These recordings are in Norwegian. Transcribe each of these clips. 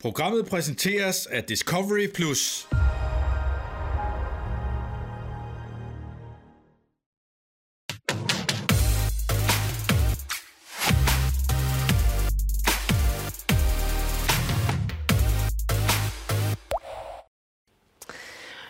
Programmet præsenteres af Discovery Plus.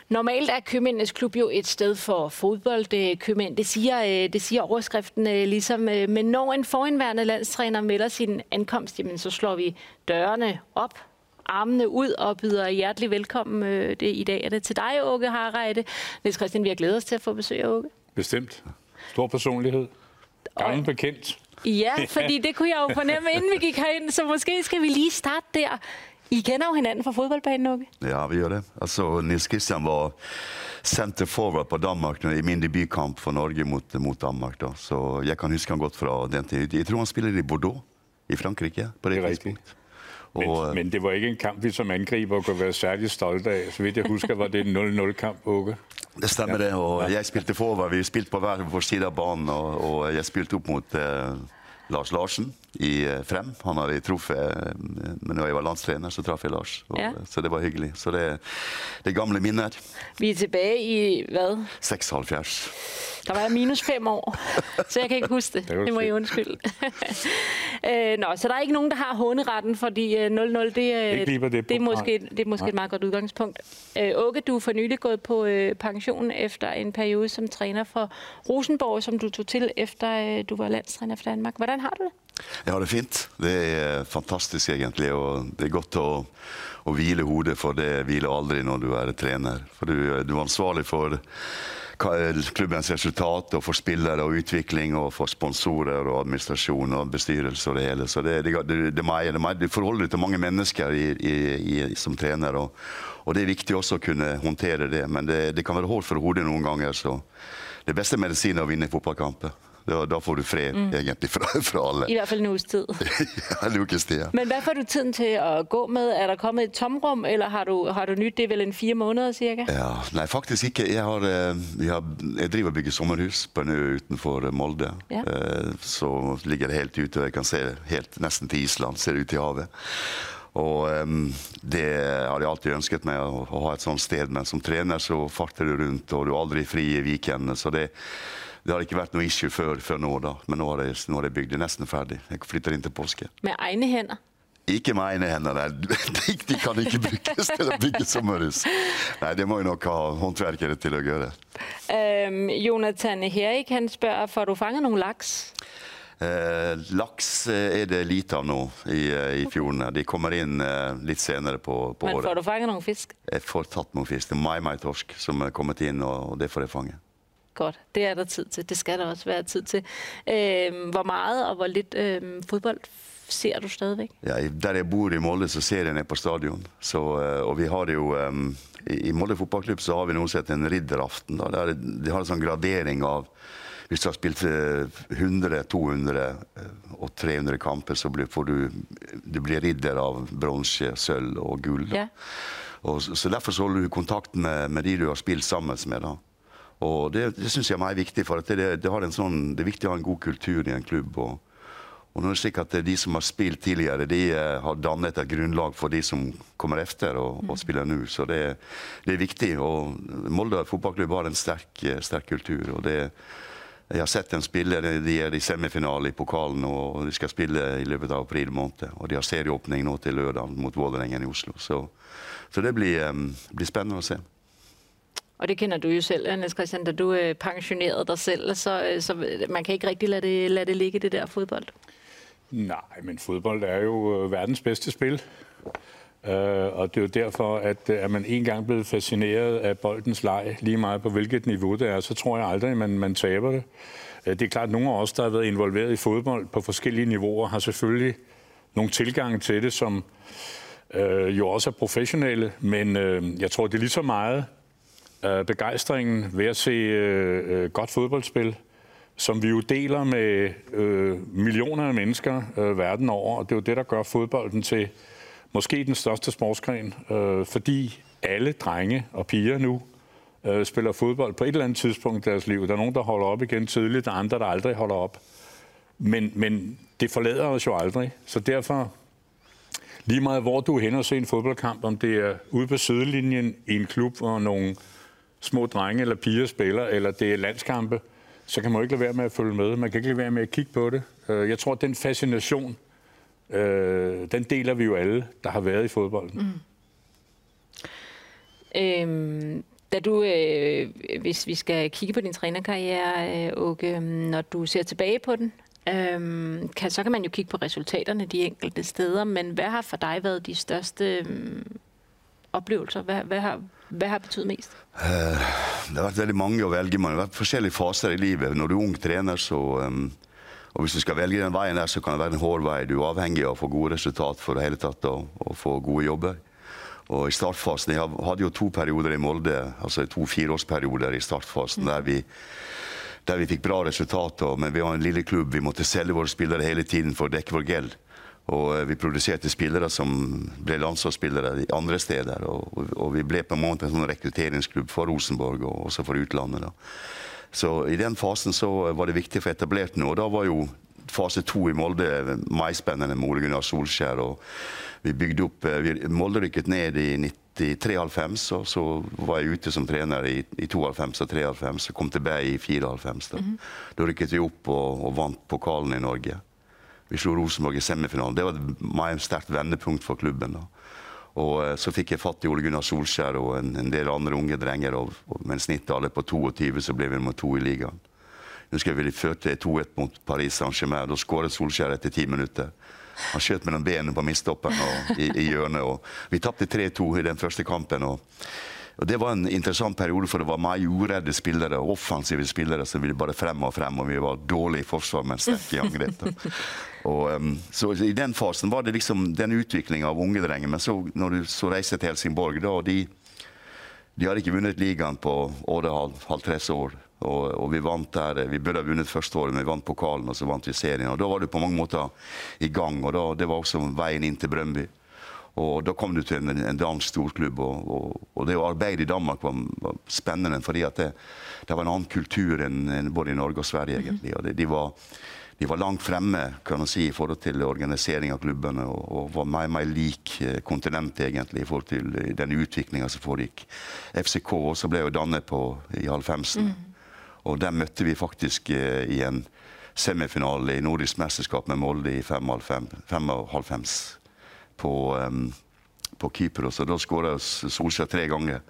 Normalt er Købmændenes Klub jo et sted for fodboldkøbmænd. Det siger, øh, det siger overskriften øh, ligesom. Øh, men når en forindværende landstræner melder sin ankomst, jamen, så slår vi dørene op armene ud og byder hjertelig velkommen. Det, I dag er det til dig, Åke Harreide. Niels Christian, vi har glædet os til at få besøg af Åke. Bestemt. Stor personlighed. Gammel bekendt. Ja, fordi det kunne jeg jo fornemme, inden vi gik herind, så måske skal vi lige starte der. I kender jo hinanden fra fodboldbanen, Åke. Ja, vi gjør det. Altså, Nils Christian var center forward på Danmark i min debutkamp for Norge mot, mot Danmark. Da. Så jeg kan huske han godt fra den tid. Jeg tror han spiller i Bordeaux i Frankrike på det, det og, men det var ikke en kamp, vi som angriper kunne være særlig stolte av. Så vidt jeg husker, var det en 0-0-kamp, Det stemmer det, og jeg spilte forward. Vi spilte på hver vår side av banen, og, og jeg spilte opp mot eh, Lars Larsen i eh, Frem. Han hadde truffet eh, Men når jeg var landstrener, så traff jeg Lars. Og, ja. Så det var hyggelig. Så det, det er gamle minner. Vi er tilbake i hva? 76. Da var jeg minus fem år, så jeg kan ikke huske det. Det må jeg undskylde. øh, nå, så der er ikke noen der har håneretten, fordi 0-0, øh, det, det, det, er måske, det er måske et meget godt udgangspunkt. Øh, Åke, du er for nylig gået på pensjon etter efter en periode som træner for Rosenborg, som du tog til efter du var landstrener for Danmark. Hvordan har du det? Jeg har det fint. Det er fantastisk, egentlig. Og det er godt å, å hvile hodet, for det hviler aldri når du er trener. For du, du er ansvarlig for klubbens resultat, og for spillere og utvikling, og for sponsorer og administrasjon og bestyrelse og det hele. Så det, det, det, meg, det, meg, Du forholder deg til mange mennesker i, i, i, som trener. Og, og, det er viktig også å kunne håndtere det, men det kan være hårdt for hodet noen ganger. så det beste medisinen er å vinne fotballkamper. Da, da får du fred mm. egentlig fra, fra, alle. I hvert fall en ukes tid. ja, en ukes tid, ja. Men hva får du tiden til å gå med? Er det kommet et tomrum, eller har du, har du nytt det vel en fire måneder cirka? Ja, nei, faktisk ikke. Jeg, har, jeg, har, jeg driver og bygger sommerhus på en ø utenfor Molde. Ja. Eh, så ligger det helt ute, og jeg kan se helt nesten til Island, ser ut i havet. Og um, det har jeg alltid ønsket meg, å, å ha et sånt sted. Men som trener så farter du rundt, og du er aldri fri i weekendene. Så det, det har ikke vært noe issue før, før nå, da. Men nå har jeg, nå har jeg bygd det nesten ferdig. Jeg flytter inn til påske. Med egne hender? Ikke med egne hender, nei. De kan ikke brukes til å bygge sommerhus. Nei, det må jo nok ha håndverkere til å gjøre. Um, Jonathan Herik han spør får du fanget noen laks. Eh, laks eh, er det lite av nå i, eh, i fjordene. De kommer inn eh, litt senere på, på Men året. Men får du fanget noen fisk? Jeg får tatt noen fisk. Det er mai-mai-torsk som er kommet inn, og, og det får jeg fange. Godt, det er der tid til. Det skal der også være tid til. Øh, hvor meget og hvor lidt øh, fodbold ser du stadigvæk? Ja, der jeg bor i Molde, så ser jeg ned på stadion. Så, øh, og vi har jo um, I Molde fotballklubb så har vi noe som heter en ridderaften. Da. Der, de har en sånn gradering av Hvis du har spilt 100, 200 og 300 kamper, så blir, får du, du blir ridder av bronse, sølv og gull. Ja. Og, så Derfor så holder du kontakt med, med de du har spilt sammen med. da. Og det, det syns jeg er viktig, for det, det, sånn, det, er viktig å ha en god kultur i en klubb. og og nå er det slik at De som har spilt tidligere, de uh, har dannet et grunnlag for de som kommer etter og, og spiller nå. Så det, det, er viktig. og Molde fotballklubb har en sterk, eh, sterk kultur. og det, Jeg har sett dem spille. De er i semifinale i pokalen og de skal spille i løpet av april måned. Og de har serieåpning nå til lørdag mot Vålerengen i Oslo. Så, så det blir, um, blir spennende å se. Og det kender du jo selv, Niels Christian, da du øh, pensionerede dig selv, så, øh, så man kan ikke rigtig lade det, lade det ligge, det der fodbold. Nej, men fodbold er jo øh, verdens bedste spil. Uh, og det er jo derfor, at er man en gang blevet fascineret af boldens leg, lige meget på hvilket niveau det er, så tror jeg aldrig, man, man taber det. Uh, det er klart, at nogle af os, der har været involveret i fodbold på forskellige niveauer, har selvfølgelig nogle tilgang til det, som uh, jo også er professionelle, men uh, jeg tror, det er lige så meget øh, begejstringen ved at se øh, øh, godt fodboldspil, som vi jo deler med øh, millioner af mennesker øh, verden over. Og det er jo det, der gør fodbolden til måske den største sportsgren, øh, fordi alle drenge og piger nu øh, spiller fodbold på et eller andet tidspunkt i deres liv. Der er nogen, der holder op igen tidligt, der er andre, der aldrig holder op. Men, men det forlader os jo aldrig, så derfor lige meget hvor du er hen og se en fodboldkamp, om det er ude på sidelinjen i en klub, hvor nogle små drenge eller piger spiller, eller det er landskampe, så kan man ikke lade være med at følge med. Man kan ikke lade være med at kigge på det. Øh, jeg tror, at den fascination, øh, den deler vi jo alle, der har været i fodbolden. Mm. Øhm, da du, øh, hvis vi skal kigge på din trænerkarriere, øh, Åke, når du ser tilbage på den, øh, kan, så kan man jo kigge på resultaterne de enkelte steder, men hvad har for dig været de største øh, oplevelser? Hvad, hvad, har, hvad har betydet mest? Uh, det har vært veldig mange å velge. Man har vært forskjellige faser i livet. Når du er ung trener, så um, og Hvis du skal velge den veien der, så kan det være en hård vei. Du er avhengig av å få gode resultat for det hele tatt å få gode jobber. Og i startfasen, Jeg hadde jo to perioder i Molde, altså to fireårsperioder i startfasen der vi, der vi fikk bra resultater. Men vi var en lille klubb. Vi måtte selge våre spillere hele tiden for å dekke vår gjeld. Og eh, vi produserte spillere som ble landslagsspillere andre steder. Og, og, vi ble på en måte en sånn rekrutteringsklubb for Rosenborg og også for utlandet. Da. Så i den fasen så var det viktig å få etablert noe. Og da var jo fase to i Molde maispennende med Ole Gunnar Solskjær. og vi bygde opp, eh, vi, Molde rykket ned i 93-95, og så var jeg ute som trener i, i 92 og 93. og kom tilbake i 94. Da, mm -hmm. da rykket vi opp og, og, vant pokalen i Norge. Vi slo Rosenborg i semifinalen. Det var et sterkt vendepunkt for klubben. da. Og eh, så fikk jeg fatt i Ole Gunnar Solskjær og en, en del andre unge drenger. Og, og med en snittalder på 22 så ble vi nummer to i ligaen. Husker jeg vi førte 2-1 mot Paris Saint-Germain. Da skåret Solskjær etter ti minutter. Han skjøt mellom benene på midtstopperen og i, i hjørnet. Og vi tapte 3-2 i den første kampen. Og, og, Det var en interessant periode, for det var mange uredde spillere, offensive spillere som ville bare frem og frem. Og vi var dårlige i forsvar, men sterke i angrep. Og, um, så I den fasen var det liksom den utviklinga av unge drenger. Men så, når du så reiser til Helsingborg, da, de, de hadde ikke vunnet ligaen på over halv 30 år. Og, og, vi vant der, vi burde ha vunnet første året, men vi vant pokalen og så vant vi serien. og Da var du på mange måter i gang. og da, Det var også veien inn til Brøndby. Og Da kom du til en, en dansk storklubb. Og, og, og, det å arbeide i Danmark var, var spennende, fordi det, det, var en annen kultur enn, enn både i Norge og Sverige. egentlig. Og det, de, var, de, var, langt fremme kan man si, i forhold til organisering av klubbene, og, og var mer, mer lik eh, kontinentet egentlig, i forhold til den utviklinga som foregikk. FCK også ble jo dannet på, i halvfemsen. Mm. Og der møtte vi faktisk eh, i en semifinale i nordisk mesterskap med Molde i 95 på, um, på Kypros. Og da skåra Solskjær tre ganger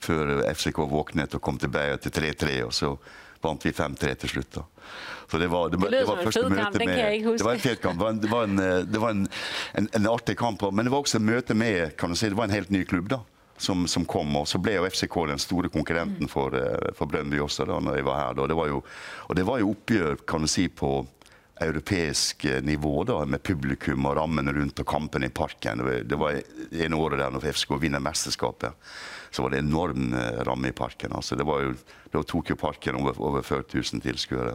før FCK våknet og kom tilbake til 3-3. og så vant vi 5-3 til slutt. da. Så det var, det, det, var første møte med Det var en fet kamp. Det var en, det var en, en, en artig kamp. Men det var også møte med kan du si, Det var en helt ny klubb. da som, som, kom. Og så ble jo FCK den store konkurrenten for, eh, for Brøndby også da når jeg var her. Da. Det var jo, og det var jo oppgjør kan du si, på europeisk eh, nivå da, med publikum og rammene rundt og kampen i parken. Det var en året der når FSK vinner mesterskapet. Så var det enorm eh, ramme i parken. Altså, det var jo, Da tok jo parken over, over 40 000 tilskuere.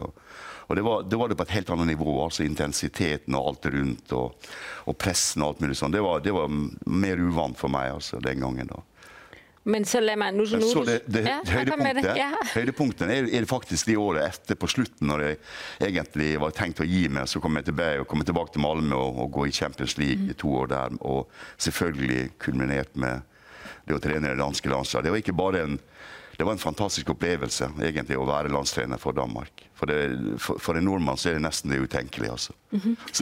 Og, det var, det var, det på et helt annet nivå. altså Intensiteten og alt rundt. Og, og pressen og alt mulig sånn. Det var, det var mer uvant for meg altså, den gangen. da. Men så lad meg, nu, så det, det, ja, høydepunktet. Ja. høydepunktet er, er, det faktisk de året etter, på slutten, når jeg egentlig var tenkt å gi meg. Så kom jeg tilbake, og kom tilbake til Malmö og, og gå i Champions League i to år der. Og selvfølgelig kulminert med det å trene det danske landslaget. Det var ikke bare en det var en fantastisk opplevelse egentlig å være landstrener for Danmark. For, det, for, for en nordmann så er det nesten det utenkelige. Altså. Mm -hmm.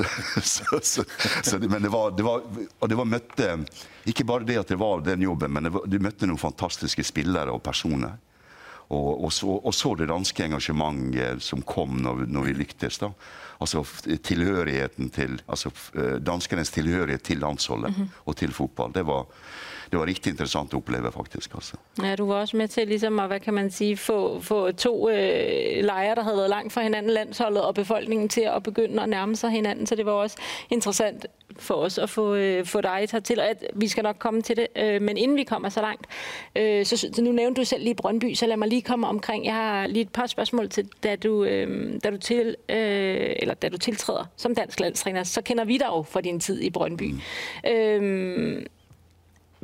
så, så, så, men det var, det var, Og det var møtte Ikke bare det at det var den jobben, men var, du møtte noen fantastiske spillere og personer. Og, og, så, og så, det danske engasjementet som kom når, når vi lyktes. da. Altså tilhørigheten til, altså eh, Danskenes tilhørighet til landsholdet mm -hmm. og til fotball. Det var, det var riktig interessant å oppleve, faktisk. Altså. Ja, du var også med til liksom, at, hvad kan man sige, få, få to øh, leirer der havde vært langt fra hinanden, landsholdet og befolkningen, til å begynde å nærme seg hinanden. Så det var også interessant for oss å få, øh, få deg til. At vi skal nok komme til det, øh, men inden vi kommer så langt, øh, så, så Nå nævnte du selv lige Brøndby, så la meg lige komme omkring. Jeg har lige et par spørsmål til, da du, øh, da du, til, øh, eller da du tiltræder som dansk landstræner, så kender vi deg jo for din tid i Brøndby. Mm.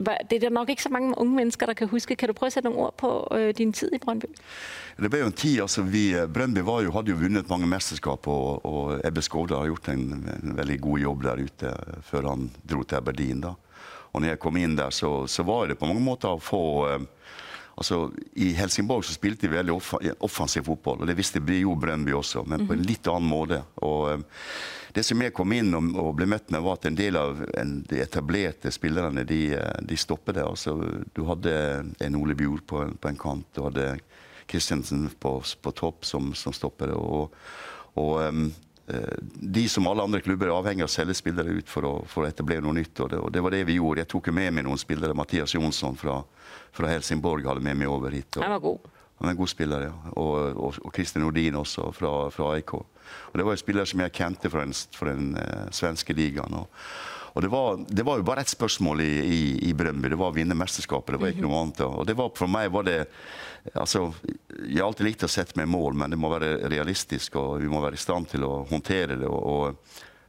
Øh, det er der nok ikke så mange unge mennesker, der kan huske. Kan du prøve å sætte noen ord på øh, din tid i Brøndby? Det ble jo en tid, altså vi, Brøndby var jo, hadde jo vunnet mange mesterskap, og, og Ebbe Skovde har gjort en, en, veldig god jobb der ute før han dro til Aberdeen. da. Og når jeg kom inn der, så, så var det på mange måter å få eh, Altså, I Helsingborg så spilte de veldig offensiv fotball, og det visste jo Brøndby også, men på en mhm. litt annen måte. Og eh, Det som jeg kom inn og, og ble møtt med, var at en del av en, de etablerte spillerne de, eh, de stoppet det. Altså, du hadde en Ole Bjord på, på, en kant, du hadde Kristiansen på, på topp som, som stoppet det. og, og um, de som alle andre klubber er avhengig av å selge spillere ut for å, for å etablere noe nytt. Og det, og det, var det vi gjorde. Jeg tok med meg noen spillere. Mathias Jonsson fra, fra Helsingborg hadde med meg over hit. Og, han var god. Han er en god spiller, ja. Og, og, og Kristin Nordin også, fra, fra AIK. Og Det var jo spillere som jeg kjente fra den, fra den uh, svenske ligaen. Og, og det var, det var, jo bare ett spørsmål i, i, i Brøndby. Det var å vinne mesterskapet. Det var ikke noe annet. Og det var, for meg var det altså, Jeg har alltid likt å sette meg mål, men det må være realistisk, og vi må være i stand til å håndtere det. og,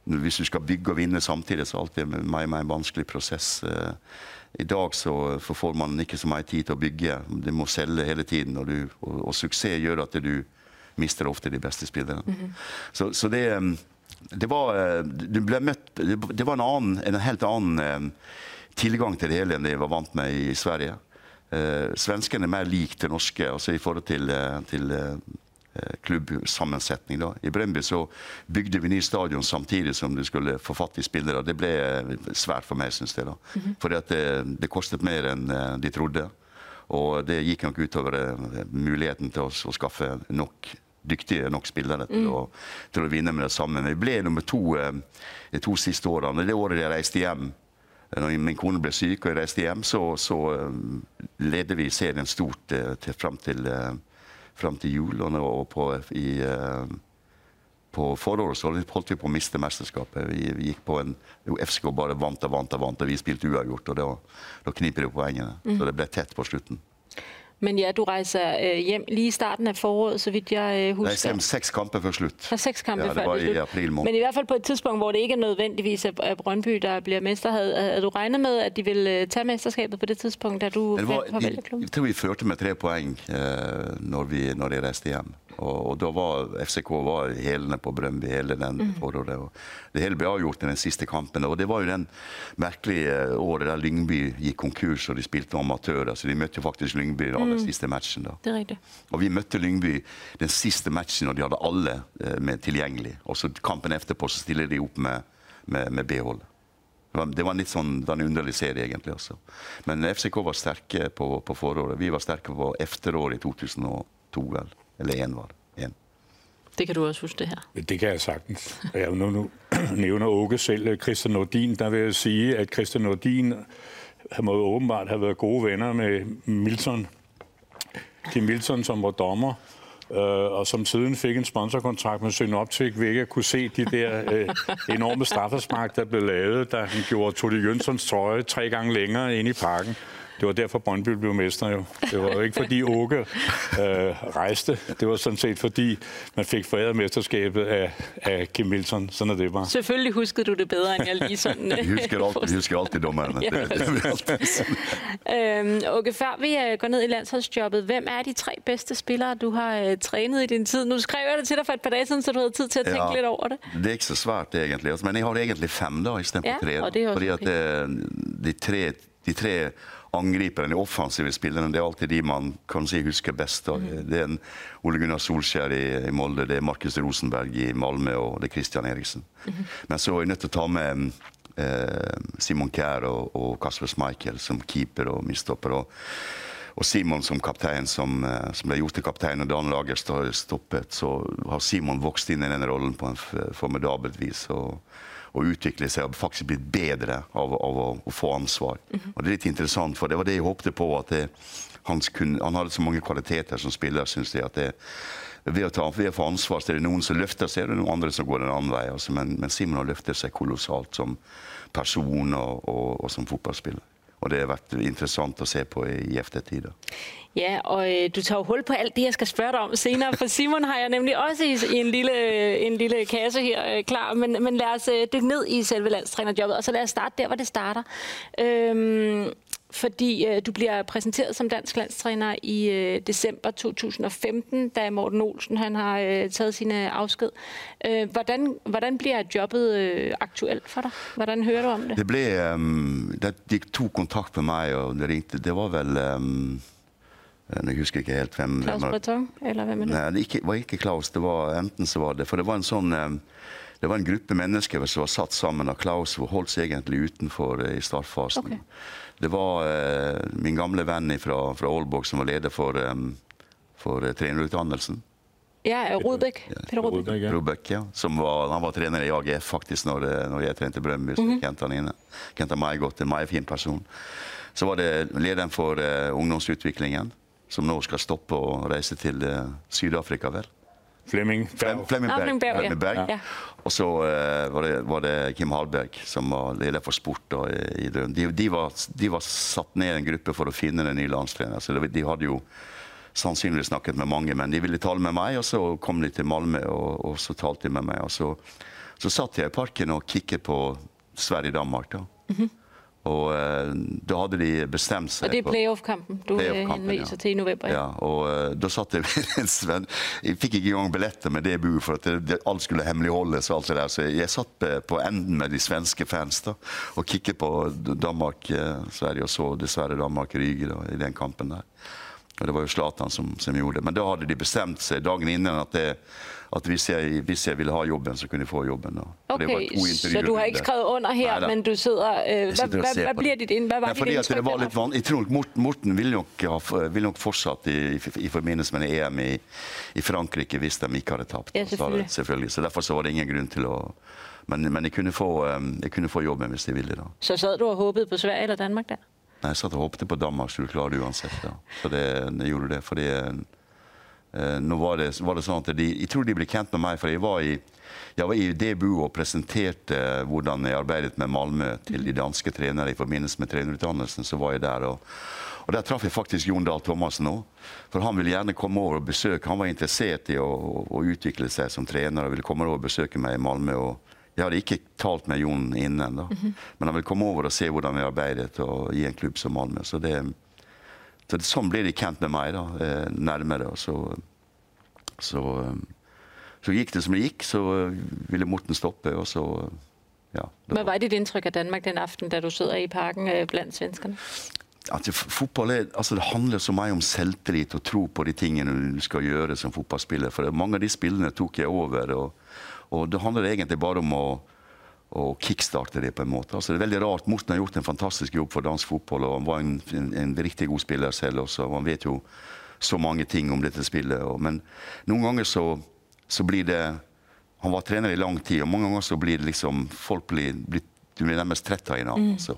og hvis du skal bygge og vinne samtidig, så er det alltid meg, meg en vanskelig prosess. Uh, i dag så får man ikke så mye tid til å bygge. Du må selge hele tiden, og, du, og, og suksess gjør at du mister ofte de beste spillerne. Mm -hmm. så, så, det, um, det var ble møtt Det var en, annen, en helt annen um, tilgang til det hele enn jeg var vant med i Sverige. Uh, svenskene er mer lik det norske altså i forhold til, uh, til Eh, klubbsammensetning. Da. I Brøndby bygde vi ny stadion samtidig som du skulle få fatt i spillere. Det ble eh, svært for meg, syns jeg. da. Mm -hmm. Fordi det, det, kostet mer enn eh, de trodde. Og det gikk nok utover muligheten til å, å skaffe nok dyktige nok spillere til, mm. å, til, å, vinne med det samme. Vi ble nummer to de to siste årene. Det året jeg reiste hjem, når min kone ble syk og jeg reiste hjem, så, så leder vi serien stort til, fram til fram til jul. Og på, i, eh, på foråret så holdt vi på å miste mesterskapet. Vi, vi gikk på en, FCK bare vant og vant og vant, og vi spilte uavgjort. og Da, da kniper det poengene. Mm. Så det ble tett på slutten. Men ja, du rejser øh, hjem lige i starten af foråret, så vidt jeg husker. husker. Nej, seks kampe før slut. Der er seks kampe ja, det var i april måned. Men i hvert fald på et tidspunkt, hvor det ikke er nødvendigvis at Brøndby, der bliver mester. Havde du regnet med, at de ville øh, tage mesterskabet på det tidspunkt, da du farvel klubben? Jeg tror vi førte med tre point, uh, når, vi, når de rejste hjem. Og, og, da var FCK var hælene på Brøndby hele den mm. forholdet. Og det hele ble avgjort i den siste kampen. Og det var jo den merkelige året der Lyngby gikk konkurs og de spilte amatører. Så de møtte faktisk Lyngby i aller mm. siste matchen. da. Det det. Og vi møtte Lyngby den siste matchen, og de hadde alle eh, med tilgjengelig. Og så kampen etterpå så stiller de opp med, med, med B-hold. Det var en litt sånn, det var en underlig serie, egentlig. også. Men FCK var sterke på, på foråret. Vi var sterke på efteråret i 2002. vel. Eller én var det. En. Det kan du også huske det her. Det kan jeg sagtens. Jeg nu, nu nævner Åke selv øh, Christian Nordin. Der vil jeg sige, at Christian Nordin må åbenbart have været gode venner med Milton. Kim Milton, som var dommer, øh, og som siden fik en sponsorkontrakt med Synoptik, ved ikke at kunne se de der øh, enorme straffespark, der blev lavet, da han gjorde Todi Jønssons trøje tre gange længere ind i parken. Det var derfor Brøndby blev mester jo. Det var jo ikke fordi Åke øh, rejste. Det var sådan set fordi man fikk foræret mesterskabet av, av Kim Milton. Sådan er det bare. Selvfølgelig huskede du det bedre, enn jeg lige sådan... Vi husker alltid, jeg husker alltid dommerne. ja, øhm, Åke, før vi uh, går ned i landsholdsjobbet, hvem er de tre beste spillere, du har uh, trænet i din tid? Nu skrev jeg det til deg for et par dage siden, så du havde tid til å tenke ja, litt over det. Det er ikke så svært egentlig. Altså, men jeg har egentlig fem da, i stedet ja, for tre. Og det er også fordi okay. at de tre, de tre angriperne, de offensive spillerne, det er alltid de man kan si husker best. Mm. Det er en Ole Gunnar Solskjær i, i, Molde, det er Markus Rosenberg i Malmö og det er Christian Eriksen. Mm. Men så er jeg nødt til å ta med eh, Simon Kjær og, og Kasper Schmeichel som keeper og midstopper. Og, og Simon som kaptein, som, eh, som ble gjort til kaptein når Dan Lager stoppet, så har Simon vokst inn i den rollen på en formidabelt vis. og å utvikle seg og faktisk blitt bedre av, av å, å, få ansvar. Mm -hmm. Og Det er litt interessant, for det var det jeg håpte på. at det, han, kunne, han, hadde så mange kvaliteter som spiller, syns jeg. at det, ved å, ta, ved å få ansvar så er det noen som løfter seg, og noen andre som går en annen vei. Altså. Men, men, Simon har løftet seg kolossalt som person og, og, og som fotballspiller. Og det har vært interessant å se på i, eftertid. Ja, og øh, du tager jo hul på alt det, jeg skal spørge deg om senere, for Simon har jeg nemlig også i, i en, lille, en lille kasse her øh, klar, men, men lad os øh, dykke ned i selve landstrænerjobbet, og så lad os starte der, hvor det starter. Øhm, fordi øh, du bliver præsenteret som dansk landstræner i øh, december 2015, da Morten Olsen han har øh, taget sine afsked. Øh, hvordan, hvordan bliver jobbet øh, aktuelt for dig? Hvordan hører du om det? Det ble um, Det gikk to kontakt med meg, og det ringte Det var vel um, Jeg husker ikke helt hvem Klaus Breton, eller hvem er det? Nei, det ikke, var ikke Klaus. Det var enten så var det For det var en sånn um, det var en gruppe mennesker som var satt sammen av Klaus og holdt seg egentlig utenfor i startfasen. Ok. Det var eh, min gamle venn fra, fra Aalborg som var leder for, um, for eh, trenerutdannelsen. Ja, Rudbæk. Peter Rudbæk. Rudbæk, ja. Som var, han var trener i AGF faktisk når, eh, når jeg trente Brøndby. Så kjente han inne. Kjente meg godt. En meget fin person. Så var det lederen for uh, ungdomsutviklingen, som nå skal stoppe og reise til uh, Syd-Afrika, vel? Flemming. Flemming Berg. Flemming Berg, ja. Flemming Berg. Ja. Og så uh, var, det, var det Kim Hallberg, som var leder for sport. Da, i, i De, de, var, de var satt ned i en gruppe for å finne den nye landstreneren. Så de hadde jo sannsynligvis snakket med mange, men de ville tale med meg, og så kom de til Malmö, og, og så talte de med meg. Og så, så satt jeg i parken og kikket på Sverige-Danmark, da. Og eh, da hadde de bestemt seg Og det er playoff-kampen du play Playoff-kampen, henviser ja. til i november. ja, og eh, da satt jeg ved en svenn Jeg fikk ikke engang billetter med det buet, for at det, det, alt skulle hemmeligholdes. og alt det der, Så jeg satt på, på enden med de svenske fans da, og kikket på Danmark-Sverige, og så dessverre Danmark-Ryge da, i den kampen der. Og Det var jo Zlatan som, som gjorde det. Men da hadde de bestemt seg dagen innen at, det, at hvis, jeg, hvis jeg ville ha jobben, så kunne jeg få jobben. Okay, så du har ikke skrevet under her, Neida. men du sidder... Øh, sitter hva, hva, ser hvad på bliver det. dit ind? Hvad var Nei, dit fordi at indtryk? det var litt van Jeg tror Morten, Morten ville nok, ha, ville nok fortsatt i, i, i forbindelse med EM i, i Frankrike hvis de ikke hadde tapt. Ja, selvfølgelig. Så, selvfølgelig. Så derfor så var det ingen grunn til å Men, men jeg, kunne få, um, jeg kunne få jobben hvis jeg ville. da. Så satt du og håpet på Sverige eller Danmark der? Nei, Jeg satt og håpet på Danmark så du klarer det uansett. da. Så det, jeg gjorde det. fordi nå var det, var det sånn at de, Jeg tror de ble kjent med meg, for jeg var i jeg var i DBU og presenterte hvordan jeg arbeidet med Malmö til de danske trenere i forbindelse med trenerutdannelsen. så var jeg Der og, og der traff jeg faktisk Jon Dahl Thomassen òg. For han ville gjerne komme over og besøke. Han var interessert i å, å, utvikle seg som trener og ville komme over og besøke meg i Malmö. og jeg hadde ikke talt med Jon innen, da. men han ville komme over og se hvordan vi arbeidet og i en klubb som Malmö. Så det, så det, sånn ble de kjent med meg da, eh, nærmere. Så, så, eh, så gikk det som det gikk. Så eh, ville Morten stoppe, og så ja. Hvad var ditt inntrykk av Danmark den aften, da du sitter i parken blant blandt svenskerne? Altså, fotball er, altså, det handler så mye om selvtillit og tro på de tingene du skal gjøre som fotballspiller. For mange av de spillene tok jeg over, og, og det handler egentlig bare om å, å kickstarte det på en måte. Altså, det er veldig rart. Morten har gjort en fantastisk jobb for dansk fotball, og han var en, en, en riktig god spiller selv også. og Han vet jo så mange ting om dette spillet. Og, men noen ganger så, så blir det Han var trener i lang tid, og mange ganger så blir det liksom Folk blir, blir du blir nærmest trett av hverandre. Altså.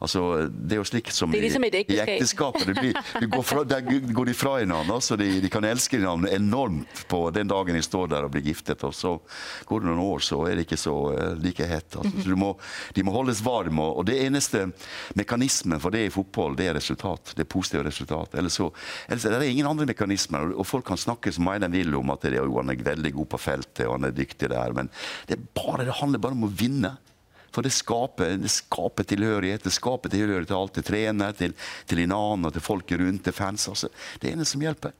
altså, det er jo slik som er liksom i, i ekteskapet. Blir, du går, fra, der går de fra hverandre. Altså, de, de kan elske hverandre enormt på den dagen de står der og blir giftet. Og så går det noen år, så er det ikke så eh, like hett. Altså. Så du må, de må holdes varme. Og, og det eneste mekanismen for det i fotball, det er resultat. Det er positive resultat. Ellers så, ellers er det ingen andre mekanismer. Og folk kan snakke så mye de vil om at det er, jo, han er veldig god på feltet og han er dyktig der, men det, er bare, det handler bare om å vinne. For det skaper, det skaper tilhørighet. Det skaper tilhørighet til alt, til trener, til, til en annen til folk rundt, til fans. Altså. Det er det som hjelper.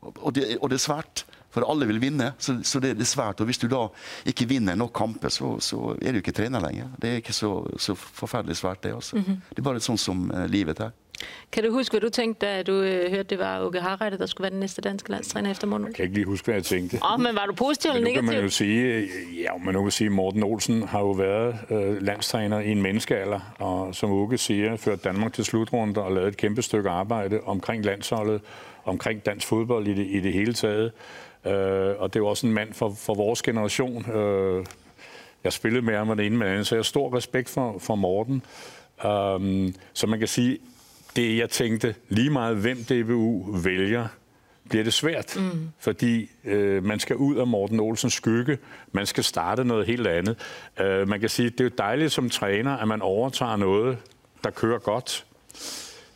Og, det, og det er svært. For alle vil vinne, så, så det, det er svært. Og hvis du da ikke vinner nok kamper, så, så er du ikke trener lenger. Det er ikke så, så forferdelig svært, det. Altså. Det er bare sånn som eh, livet er. Kan du huske, hvad du tænkte, da du øh, hørte, det var Åke Harreide, der skulle være den næste danske landstræner efter Morten? Jeg kan ikke lige huske, hvad jeg tænkte. Åh, oh, men var du positiv Men eller nu kan man jo negativ? sige, ja, men nu kan sige, Morten Olsen har jo været øh, landstræner i en menneskealder, og som Uke siger, ført Danmark til slutrunder og lavet et kæmpe stykke arbejde omkring landsholdet, omkring dansk fodbold i det, i det hele taget. Øh, og det er jo også en mand for, for vores generation. Øh, jeg spillede med ham og det ene med det andet, så jeg har stor respekt for, for Morten. Um, så man kan sige, det jeg tenkte, lige meget hvem DBU vælger, bliver det svært, mm. fordi øh, man skal ud af Morten Olsens skygge, man skal starte noget helt andet. Øh, man kan sige, det er jo dejligt som træner, at man overtager noget, der kører godt.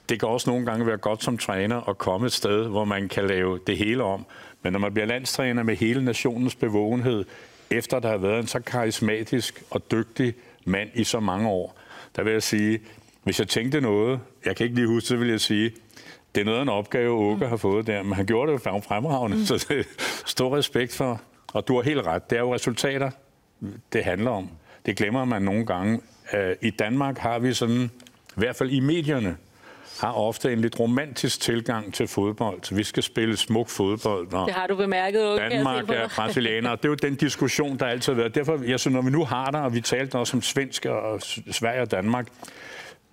Det kan også nogle gange være godt som træner at komme et sted, hvor man kan lave det hele om. Men når man bliver landstræner med hele nationens bevågenhed, efter der har været en så karismatisk og dygtig mand i så mange år, der vil jeg sige, hvis jeg tænkte noget, jeg kan ikke lige huske, så vil jeg sige, det er noget af en opgave, Åke har fået der, men han gjorde det jo fremragende, mm. så det stor respekt for. Og du har helt ret, det er jo resultater, det handler om. Det glemmer man nogle gange. Øh, I Danmark har vi sådan, i hvert fald i medierne, har ofte en lidt romantisk tilgang til fodbold. Så vi skal spille smuk fodbold. Og det har du bemærket, okay, Danmark er brasilianer. Det er jo den diskussion, der altid har været. Derfor, jeg synes, når vi nu har der, og vi talte også om svensker og Sverige og Danmark,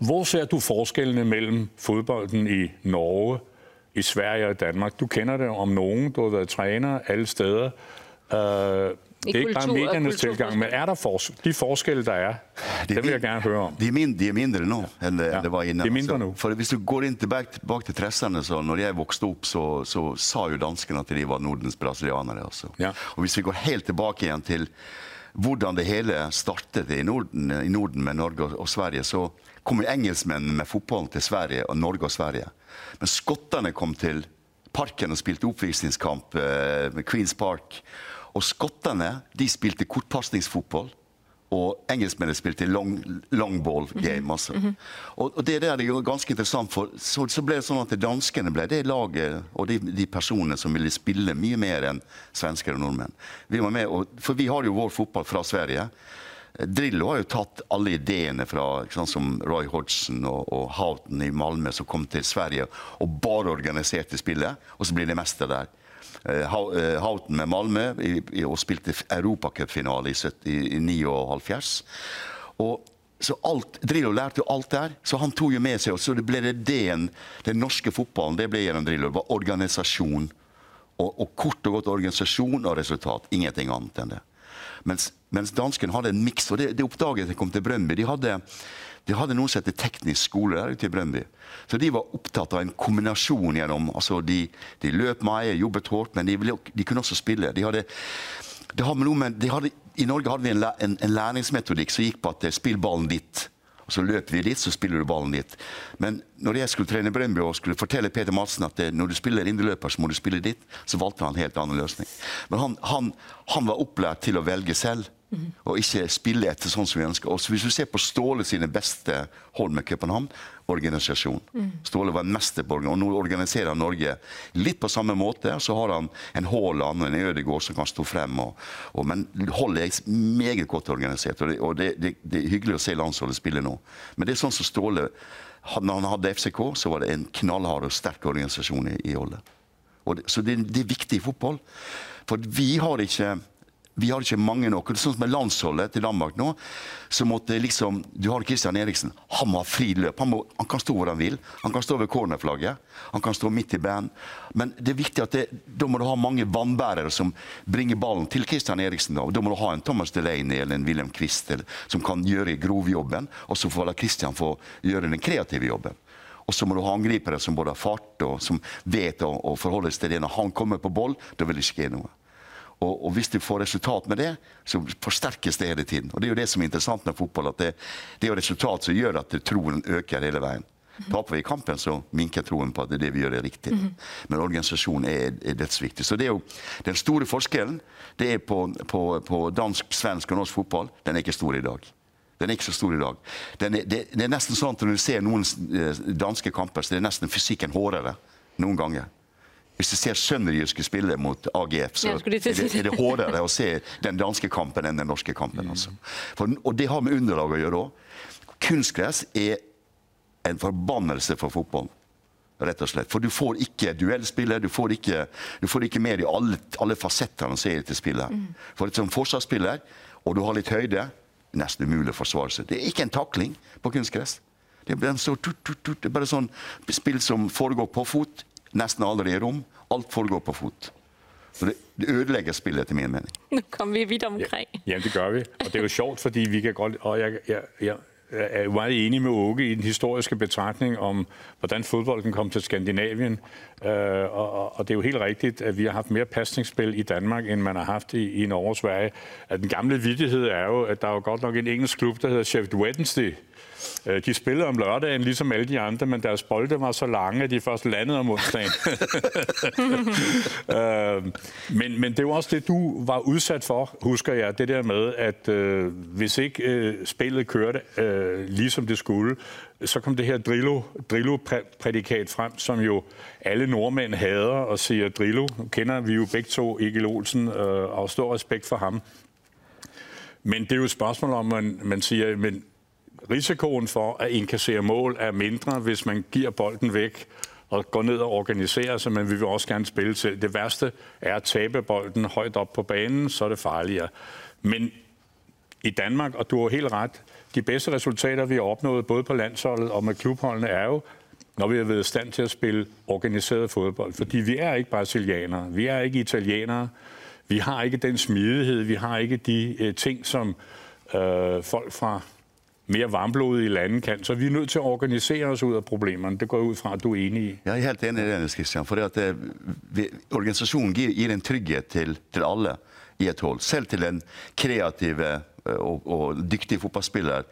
hvor ser du forskellene mellom fotballen i Norge, i Sverige og Danmark? Du kjenner det om noen. du har vært træner alle steder. Uh, det er ikke bare mediernes tilgang, men er der fors de forskjellene der er? Det, det vil jeg gerne høre om. De er, mindre, de er mindre nå enn ja, det var innan. De er mindre nå. For hvis du går inn tilbake, tilbake til 30 så når jeg vokste opp, så, så sa jo danskene at de var Nordens brasilianere. Altså. Ja. Og hvis vi går helt tilbake igjen til hvordan det hele startet i Norden, i Norden med Norge og Sverige, så kom engelskmennene med fotballen til Sverige og Norge og Sverige. Men skottene kom til Parken og spilte oppvisningskamp eh, med Queens Park. Og skottene de spilte kortpasningsfotball. Og engelskmennene spilte long, long ball game. Mhm. Altså. Mm -hmm. og, og, det der er ganske interessant, for så, så, ble det sånn at danskene ble det laget og de, de, personene som ville spille mye mer enn svensker og nordmenn. Vi var med, og, for vi har jo vår fotball fra Sverige. Drillo har jo tatt alle ideene fra sant, som Roy Hodgson og, og Houghton i Malmö som kom til Sverige og bare organiserte spillet, og så blir de meste der. Eh, eh, Houghton med Malmö og spilte europacupfinale i, i, i 79. Og så alt, Drillo lærte jo alt der, så han tok jo med seg og Så ble det den, den norske fotballen det ble gjennom Drillo. Det var organisasjon. Og, og kort og godt organisasjon og resultat. Ingenting annet enn det. Mens, mens danskene hadde en miks, og det, det oppdaget jeg kom til Brønnby. De hadde, de hadde noe som heter teknisk skole der ute i Brønnby. Så de var opptatt av en kombinasjon gjennom altså De, de løp mye, jobbet hardt, men de, de, kunne også spille. De hadde, hadde med, hadde, I Norge hadde vi en, en, en læringsmetodikk som gikk på at spill ballen ditt så løper vi dit, så spiller du ballen dit. Men når jeg skulle trene Brøndby og skulle fortelle Peter Madsen at det, når du spiller indreløper, så må du spille ditt, så valgte han en helt annen løsning. Men han, han, han var opplært til å velge selv. Og ikke spille etter sånn som vi ønsker. Og hvis du ser på Ståle sine beste hold med København, organisasjon. Mm. Ståle var en mester og nå organiserer han Norge litt på samme måte. Så har han en Haaland og en Ødegaard som kan stå frem. Og, og, men holdet er meget godt organisert, og, det, og det, det, det, er hyggelig å se landsholdet spille nå. Men det er sånn som Ståle Når han hadde FCK, så var det en knallhard og sterk organisasjon i, i holdet. så det, det er viktig i fotball. For vi har ikke vi har ikke mange nok. Sånn som med landsholdet til Danmark nå, så måtte liksom Du har Christian Eriksen. Han må ha fri løp. Han, han, kan stå hvor han vil. Han kan stå ved cornerflagget. Han kan stå midt i band. Men det er viktig at det, da må du ha mange vannbærere som bringer ballen til Christian Eriksen. Da, da må du ha en Thomas Delaney eller en William Quist som kan gjøre grovjobben, og så får Christian få gjøre den kreative jobben. Og så må du ha angripere som både har fart og som vet å, forholde seg til det. Når han kommer på boll, da vil det skje noe. Og, og, hvis du får resultat med det, så forsterkes det hele tiden. Og Det er jo det som er interessant med fotball, at det, det er jo resultat som gjør at troen øker hele veien. Taper vi i kampen, så minker troen på at det, er det vi gjør, er riktig. Men organisasjonen er, er dødsviktig. Så det er jo den store forskjellen det er på, på, på dansk, svensk og norsk fotball. Den er ikke stor i dag. Den er ikke så stor i dag. Er, det, det, er nesten sånn at Når du ser noen eh, danske kamper, så det er nesten fysikken hårdere noen ganger. Hvis du ser Sønderjyske spille mot AGF, så er det, er det hårdere å se den danske kampen enn den norske kampen. Altså. For, og det har med underlag å gjøre òg. Kunstgress er en forbannelse for fotballen. Rett og slett. For du får ikke duellspillet, du får ikke, du får ikke med i alle, alle fasettene som er i spillet. Mm. For som forsvarsspiller, og du har litt høyde, nesten umulig å forsvare seg. Det er ikke en takling på kunstgress. Det er bare sånn spill som foregår på fot, nesten aldri i rom. Alt foregår på fot. Så det, det ødelegger spillet, etter min mening. Nå kommer vi vidt omkring. Ja, jamen, det gør vi. Og det er jo sjovt, fordi vi kan godt... Og jeg, jeg, jeg er meget enig med Åke i den historiske betragtning om, hvordan fodbolden kom til Skandinavien. Uh, og, og det er jo helt rigtigt, at vi har haft mere pasningsspil i Danmark, end man har haft i, i Norge og Sverige. At den gamle vittighed er jo, at der er jo godt nok en engelsk klub, der hedder Sheffield Wednesday, Øh, de spillede om lørdagen, ligesom alle de andre, men deres bolde var så lange, at de først landede om onsdagen. øh, men, men det var også det, du var udsat for, husker jeg, det der med, at øh, hvis ikke øh, spillet kørte øh, ligesom det skulle, så kom det her Drillo, Drillo-prædikat frem, som jo alle nordmænd hader og siger Drillo. Kender vi jo begge to Egil Olsen øh, og stor respekt for ham. Men det er jo et spørgsmål om, man, man siger, men risikoen for at inkassere mål er mindre, hvis man giver bolden væk og går ned og organiserer seg, men vi vil også gerne spille selv. Det verste er at tabe bolden højt opp på banen, så er det farligere. Men i Danmark, og du har helt rett, de beste resultater, vi har oppnådd både på landsholdet og med klubholdene, er jo, når vi har vært i stand til at spille organisert fodbold. Fordi vi er ikke brasilianere, vi er ikke italienere, vi har ikke den smidighed, vi har ikke de uh, ting, som øh, folk fra mere varmblodige lande kan. Så vi er nødt til at organisere os ud af problemerne. Det går ud fra, at du er enig i. Jeg er helt enig i det, Christian. For at det, vi, organisasjonen gir, gir en trygghet til, til alle i et hold. Selv til en kreative og, og dyktig fotballspiller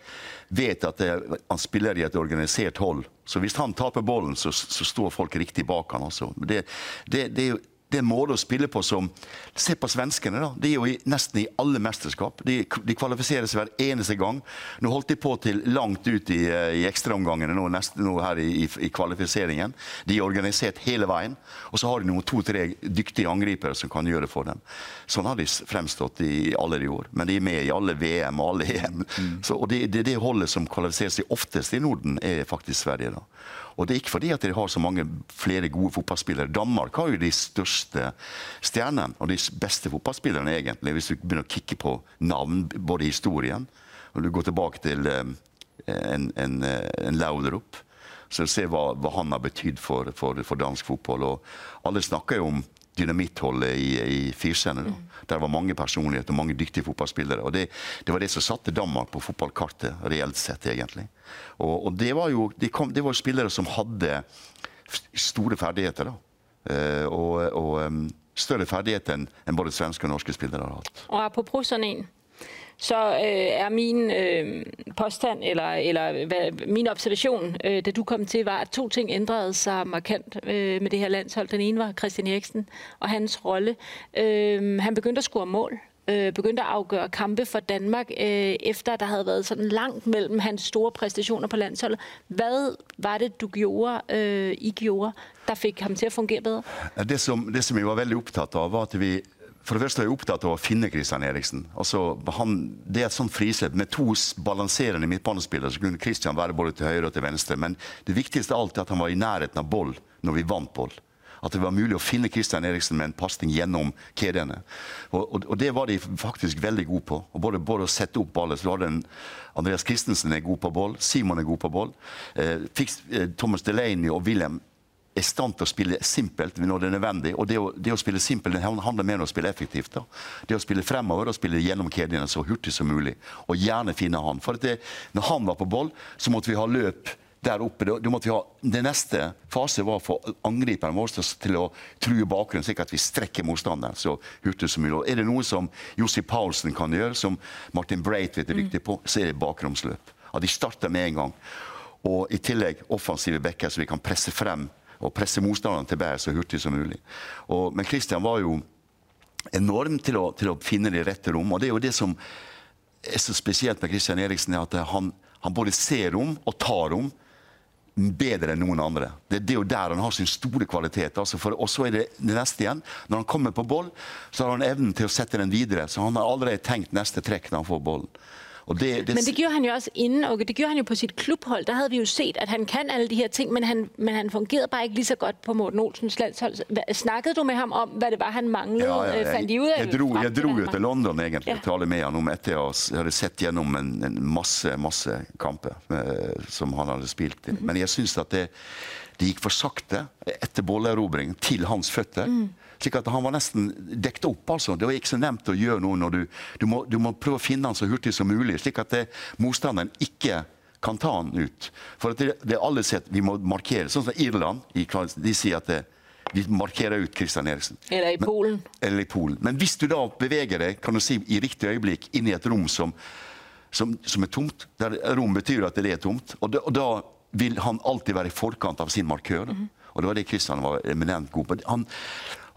vet at det, han spiller i et organisert hold. Så hvis han taper bollen, så, så står folk riktig bak han også. Det, det, det er jo det er en måte å spille på som Se på svenskene. da. De er jo i, nesten i alle mesterskap. De, de kvalifiserer seg hver eneste gang. Nå holdt de på til langt ut i, eh, i ekstraomgangene nå, nå her i, i, i, kvalifiseringen. De er organisert hele veien. Og så har de noen to-tre dyktige angripere som kan gjøre det for dem. Sånn har de fremstått i alle de år. Men de er med i alle VM og alle EM. Mm. Så, og det, det, det holdet som kvalifiserer seg oftest i Norden, er faktisk Sverige. da. Og det er ikke fordi at de har så mange flere gode fotballspillere. Danmark har jo de største stjernene og de beste fotballspillerne, egentlig, hvis du begynner å kikke på navn, både historien og du går tilbake til um, en, en, en Lauderup, Så ser hva, hva han har betydd for, for, for, dansk fotball. Og alle snakker jo om dynamittholdet i, i Firsene. Mm. Der var mange personligheter og mange dyktige fotballspillere. Og det, det, var det som satte Danmark på fotballkartet, reelt sett, egentlig. Og, og det, var jo, de kom, det var spillere som hadde store ferdigheter. da. Uh, og, og um, større ferdigheter enn både svenske og norske spillere har hatt. Og apropos sånn en, så øh, er min øh, påstand, eller, eller hvad, min observation, øh, da du kom til, var, at to ting ændrede sig markant øh, med det her landshold. Den ene var Christian Eriksen og hans rolle. Øh, han begyndte at score mål øh, begyndte at afgøre kampe for Danmark, øh, efter der havde været sådan langt mellem hans store præstationer på landsholdet. Hvad var det, du gjorde, øh, I gjorde, der fik ham til at fungere bedre? Det som, det som jeg var veldig opptatt av, var at vi for det første er jeg opptatt av å finne Christian Eriksen. Altså, han, det er et sånt frislipp. Med to balanserende midtbanespillere kunne Christian være både til høyre og til venstre. Men det viktigste av alt er at han var i nærheten av boll når vi vant boll. At det var mulig å finne Christian Eriksen med en pasning gjennom kjedene. Og, og, og, det var de faktisk veldig gode på. Og både, både å sette opp ballet så var det en, Andreas Christensen er god på boll, Simon er god på boll. Eh, eh, Thomas Delaney og Wilhelm er i stand til å spille simpelt når det er nødvendig. Og det å, det å spille simpelt det handler mer om å spille effektivt. Da. Det å spille fremover og spille gjennom kedjene så hurtig som mulig. Og gjerne finne han. For det, når han var på boll, så måtte vi ha løp der oppe. Da måtte vi ha, det neste fase var for angriperen vår til å true bakgrunnen, slik at vi strekker motstanderen så hurtig som mulig. Og er det noe som Jossi Paulsen kan gjøre, som Martin Braithwaite er dyktig på, så er det bakromsløp. At de starter med en gang. Og i tillegg offensive backer, så vi kan presse frem og presse motstanderne til bær så hurtig som mulig. Og, men Kristian var jo enorm til å, til å, finne de rette rom. Og det er jo det som er så spesielt med Kristian Eriksen, er at han, han både ser rom og tar rom bedre enn noen andre. Det, det, er jo der han har sin store kvalitet. Altså for, og så er det det neste igjen. Når han kommer på boll, så har han evnen til å sette den videre. Så han har allerede tenkt neste trekk når han får bollen. Det, det... Men det gjorde han jo også inden, og det gjorde han jo på sit klubhold. Der havde vi jo set, at han kan alle de her ting, men han, men han fungerede bare ikke lige så godt på Morten Olsens landshold. Snakkede du med ham om, hvad det var, han manglede? Ja, ja, ja. Fandt I ud af jeg, dro, jeg dro jo til London egentlig ja. til alle med ham om etter jeg hadde sett gjennom en, en masse, masse kamper eh, som han hadde spilt i. Mm -hmm. Men jeg synes at det, det gikk for sakte etter bollerobring til hans føtter. Mm slik at han var nesten dekket opp. altså. Det var ikke så nevnt å gjøre noe når du, du, må, du må prøve å finne han så hurtig som mulig, slik at det, motstanderen ikke kan ta han ut. For det, det alle sett vi må markere. Sånn som Irland de sier at det, vi markerer ut Christian Eriksen. Eller i Polen. Men, eller i Polen. Men hvis du da beveger deg kan du si, i riktig øyeblikk inn i et rom som som, som er tomt. Der rom betyr at det er tomt. Og da, og da vil han alltid være i forkant av sin markør. da. Og det var det Christian var eminent god på. Han,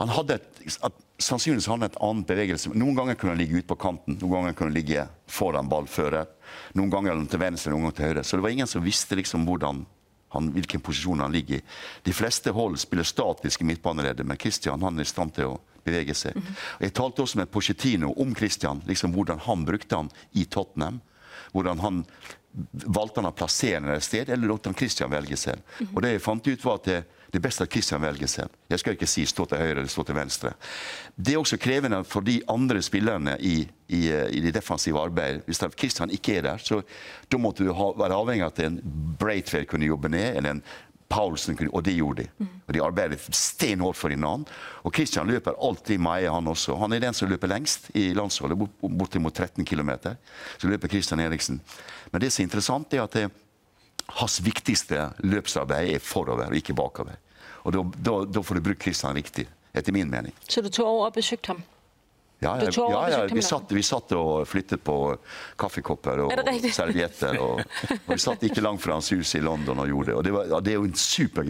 han hadde et, at, sannsynligvis hadde han et annet bevegelse. Noen ganger kunne han ligge ute på kanten, noen ganger kunne han ligge foran ballfører. Noen ganger til venstre, noen ganger til høyre. Så det var ingen som visste liksom hvordan han, hvilken posisjon han ligger i. De fleste hold spiller statisk i midtbaneleddet, men Christian han er i stand til å bevege seg. Og jeg talte også med Pochettino om Christian, liksom hvordan han brukte han i Tottenham. Hvordan han valgte han å plassere ham et sted, eller lot han Christian velge selv. Og det jeg fant ut var at det, det er best at Kristian velger selv. Jeg skal ikke si stå til høyre eller stå til venstre. Det er også krevende for de andre spillerne i, i, i det defensive arbeidet. Hvis Kristian ikke er der, så da måtte du ha, være avhengig av at en Braithwaite kunne jobbe ned, eller en Paulsen, kunne- og det gjorde de. Og De arbeidet stenhårt for hverandre. Og Kristian løper alltid meie, han også. Han er den som løper lengst i landsholdet, bortimot 13 km. Så løper Kristian Eriksen. Men det som er interessant, er at det, hans viktigste løpsarbeid er forover, ikke bakover. Og da, får du brukt Kristian riktig, etter min mening. Så du tog over og besøkte ham? Ja, Du ja, ja, ja vi, satt, vi satt og flyttet på kaffekopper og, Er servietter. Og, og vi satt ikke langt fra hans hus i London og gjorde det. Og det, var, ja, det er jo en super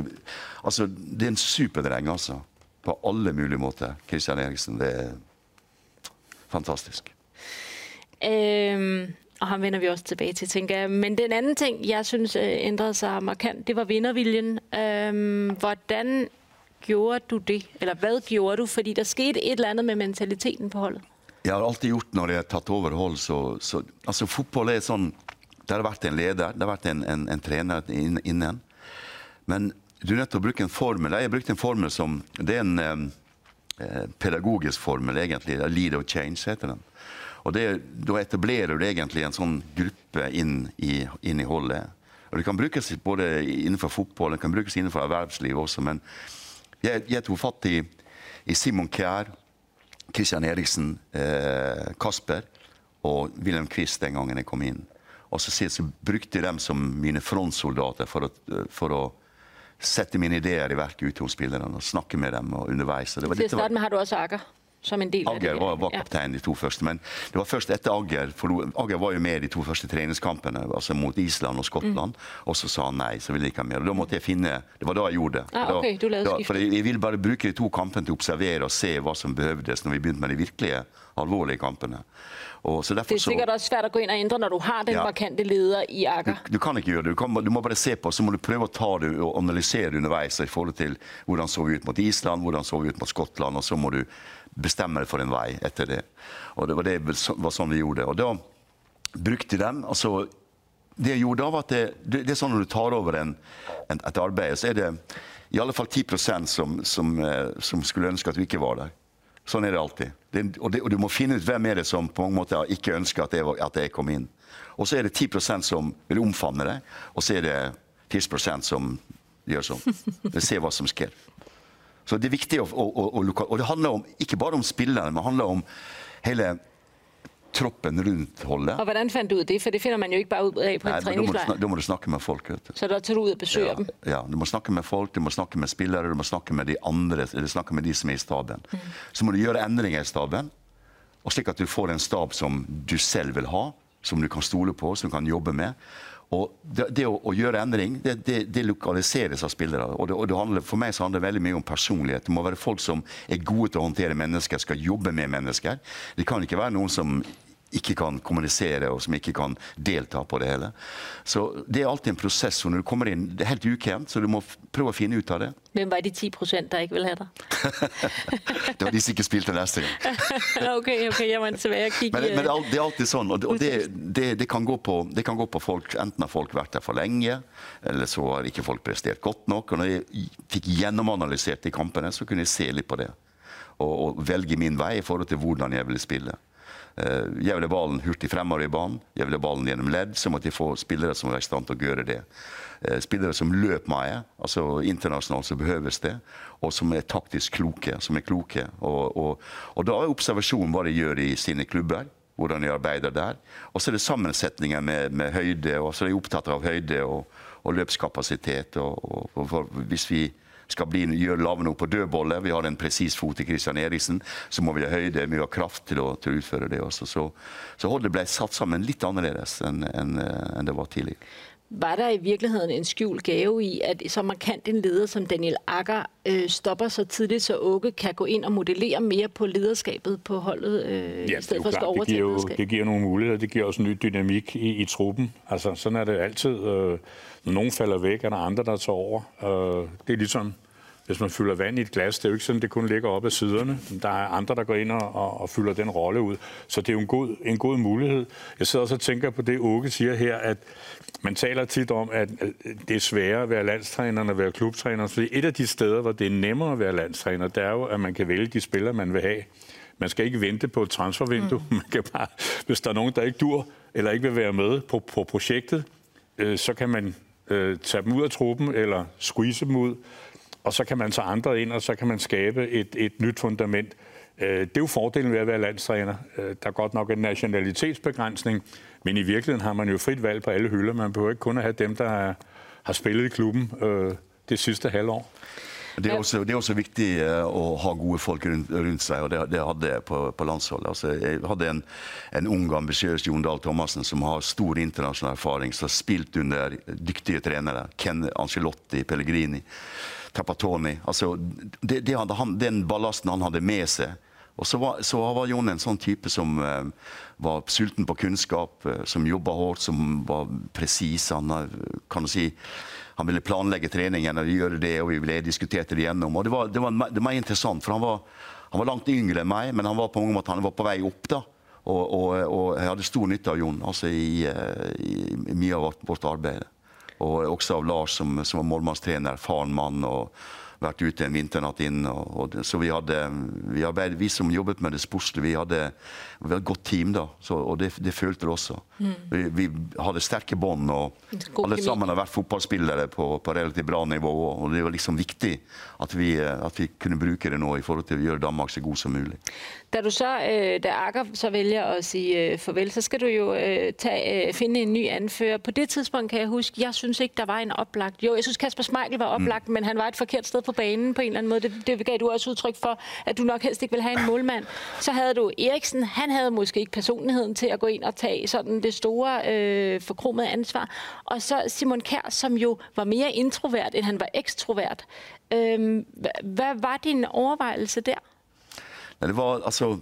altså, Det er en superdreng, altså. På alle mulige måter. Kristian Eriksen. Det er fantastisk. Øhm, og ham vender vi også tilbage til, tænker jeg. Men den anden ting, jeg synes øh, ændrede sig markant, det var vinderviljen. Øhm, hvordan gjorde du det? Eller hvad gjorde du? Fordi der skete et eller andet med mentaliteten på holdet. Jeg har alltid gjort når jeg har tatt over hold, så, så altså Fotball er sånn Det har vært en leder, det har vært en, en, en trener inn- innen. Men du er nødt til å bruke en formel. Jeg har brukt en formel som Det er en eh, pedagogisk formel, egentlig. Lead of change, heter den. Og det, Da etablerer du egentlig en sånn gruppe inn i, inn i holdet. Og Det kan brukes både innenfor fotball det kan brukes innenfor ervervslivet også. Men jeg, jeg tok fatt i, i Simon Kjær, Christian Eriksen, eh, Kasper og Wilhelm Quist den gangen jeg kom inn. Og så, så, brukte jeg dem som mine frontsoldater for å, for å sette mine ideer i verk ute hos spillerne og snakke med dem og underveis. Og det var, Til var- med har du også Akker som en del Agger var, var kaptein de to første, men det var først etter Agger for Agger var jo med i de to første treningskampene, altså mot Island og Skottland, og så sa han nei, så ville de ikke ha mer. Og da måtte jeg finne Det var da jeg gjorde det. Ah, da- okay, du da. For jeg, jeg ville bare bruke de to kampene til å observere og se hva som behøvdes når vi begynte med de virkelige alvorlige kampene. Og så Det er sikkert også svært å gå inn og endre når du har den Ja. markante leder i Akker. du kan ikke gjøre det. Du, kan, du må bare se på, så må du prøve å ta det og analysere det underveis i forhold til hvordan så vi ut mot Island, hvordan så vi ut mot Skottland, og så må du bestemme deg for en vei etter det. Og det var, det var sånn vi gjorde. Og da brukte de den. altså det jeg gjorde da var at det, det, det er sånn Når du tar over en, en, et arbeid, så er det i alle fall 10% som, som, eh, som skulle ønske at du ikke var der. Sånn er det alltid. Det, og, det, og du må finne ut hvem er det som på mange måter ikke ønsker at jeg, at jeg kom inn. Og så er det 10% som vil omfavne deg, og så er det 10% som gjør sånn. Vi ser hva som skjer. Så det er viktig å, å, å, å loka- Og det handler om, ikke bare om spillerne, men det handler om hele troppen rundt holdet. Og hvordan fant du ut det? For det finner man jo ikke bare ut på en treningsleir. da, må du, da må du snakke med folk. Vet du. Så der tager du ud og Ja, dem. ja, du må snakke med folk, du må snakke med spillere, du må snakke med de andre, eller snakke med de som er i staben. Så må du gjøre endringer i staben, og slik at du får en stab som du selv vil ha, som du kan stole på, som du kan jobbe med. Og det, det å, å gjøre endring, det, det, det lokaliseres av spillere. Og, og handler, for meg så handler det veldig mye om personlighet. Det må være folk som er gode til å håndtere mennesker, skal jobbe med mennesker. Det kan ikke være noen som ikke kan kommunisere og som ikke kan delta på det hele. Så Det er alltid en prosess. og når du kommer inn, Det er helt ukjent, så du må prøve å finne ut av det. Hvem var de 10 procent, der ikke vil ha dig? Det var de som ikke spilte neste gang. ok, ok, jeg må tilbage og kigge. Men, men det, øh, det er alltid sånn. Og det, og det, det, det, kan gå på, det kan gå på folk Enten har folk vært der for lenge, eller så har ikke folk prestert godt nok. Og når jeg fikk gjennomanalysert de kampene, så kunne jeg se litt på det. Og, og velge min vei i forhold til hvordan jeg ville spille. Uh, jeg ballen hurtig fremover i banen. Jeg ballen gjennom ledd. Så måtte de få spillere som var i stand til å gjøre det. Eh, spillere som løp mye. altså Internasjonalt så behøves det. Og som er taktisk kloke. som er kloke. Og, og, og da er observasjon hva de gjør i sine klubber. Hvordan de arbeider der. Og så er det sammensetninger med, med høyde. og så er de opptatt av høyde og, og løpskapasitet. Og, og, og hvis vi skal bli, gjøre lave nok på dødbolle. Vi har en presis fot i Christian Eriksen. Så må vi ha høyde, vi har kraft til å, til å utføre det også. Så, så holdet ble satt sammen litt annerledes enn en, en det var tidligere. Var der i virkeligheden en skjult gave i, at så markant en leder som Daniel Akker øh, stopper så tidlig, så Åke kan gå inn og modellere mer på lederskabet på holdet, øh, Ja, i stedet det, for at er klart, det, giver jo, det giver nogle muligheder. Det giver også en ny dynamik i, i truppen. Altså, sådan er det altid. Øh, når nogen falder væk, er der andre, der tager over. Øh, det er ligesom, hvis man fylder vand i et glas. Det er jo ikke sådan, det kun ligger op ad siderne. Der er andre, der går ind og, og, fylder den rolle ud. Så det er jo en god, en god mulighed. Jeg sidder også og tænker på det, Åke siger her, at man taler tit om, at det er sværere at være landstræner end at være klubtræner. Fordi et af de steder, hvor det er nemmere at være landstræner, det er jo, at man kan vælge de spillere, man vil have. Man skal ikke vente på et transfervindue. Mm. Man kan bare, hvis der er nogen, der ikke dur eller ikke vil være med på, på projektet, øh, så kan man øh, tage dem ud af truppen eller squeeze dem ud, og så kan man tage andre ind, og så kan man skabe et, et nyt fundament. Øh, det er jo fordelen ved at være landstræner. Øh, der er godt nok en nationalitetsbegrænsning, men i virkeligheden har man jo frit valg på alle hylder. Man behøver ikke kun at have dem, der er, har spillet i klubben øh, det sidste halvår. Det er, også, det er også viktig å ha gode folk rundt, rundt seg, og det, det hadde jeg på, på landsholdet. Altså, jeg hadde en, en ung, ambisiøs Jon Dahl Thomassen som har stor internasjonal erfaring, som har spilt under dyktige trenere. Ken Angelotti, Pellegrini, Trapattoni. Altså, det, det han, den ballasten han hadde med seg. Og så var, var Jon en sånn type som eh, var sulten på kunnskap, eh, som jobba hardt, som var presis. Han, eh, si, han ville planlegge treningen og gjøre det, og vi ville diskutert det igjennom. Og det var, det var, det var interessant, for han var, han var langt yngre enn meg, men han var på mange måter han var på vei opp. da. Og, og, og jeg hadde stor nytte av Jon altså i, eh, i, i mye av vårt arbeid. Og også av Lars, som, som var målmannstrener, erfaren mann. og vært ute en vinternatt inn. Og, og så vi hadde, vi, arbeid, vi som jobbet med det sportslige, vi hadde, vi hadde et godt team da. Så, og det, det følte det også. Mm. Vi, vi hadde sterke bånd, og alle sammen har vært fotballspillere på, på relativt bra nivå. Og det var liksom viktig at vi, at vi kunne bruke det nå i forhold til å gjøre Danmark så god som mulig. Da du så, øh, da Akker så vælger at sige øh, farvel, så skal du jo øh, tage, finde en ny anfører. På det tidspunkt kan jeg huske, jeg synes ikke, der var en oplagt. Jo, jeg synes Kasper Schmeichel var oplagt, mm. men han var et forkert sted på banen på en eller anden måde. Det, det gav du også udtryk for, at du nok helst ikke ville have en målmand. Så havde du Eriksen, han havde måske ikke personligheden til at gå ind og tage sådan det store øh, forkromede ansvar. Og så Simon Kjær, som jo var mere introvert, end han var ekstrovert. Øh, hvad var din overvejelse der? Det, var, altså,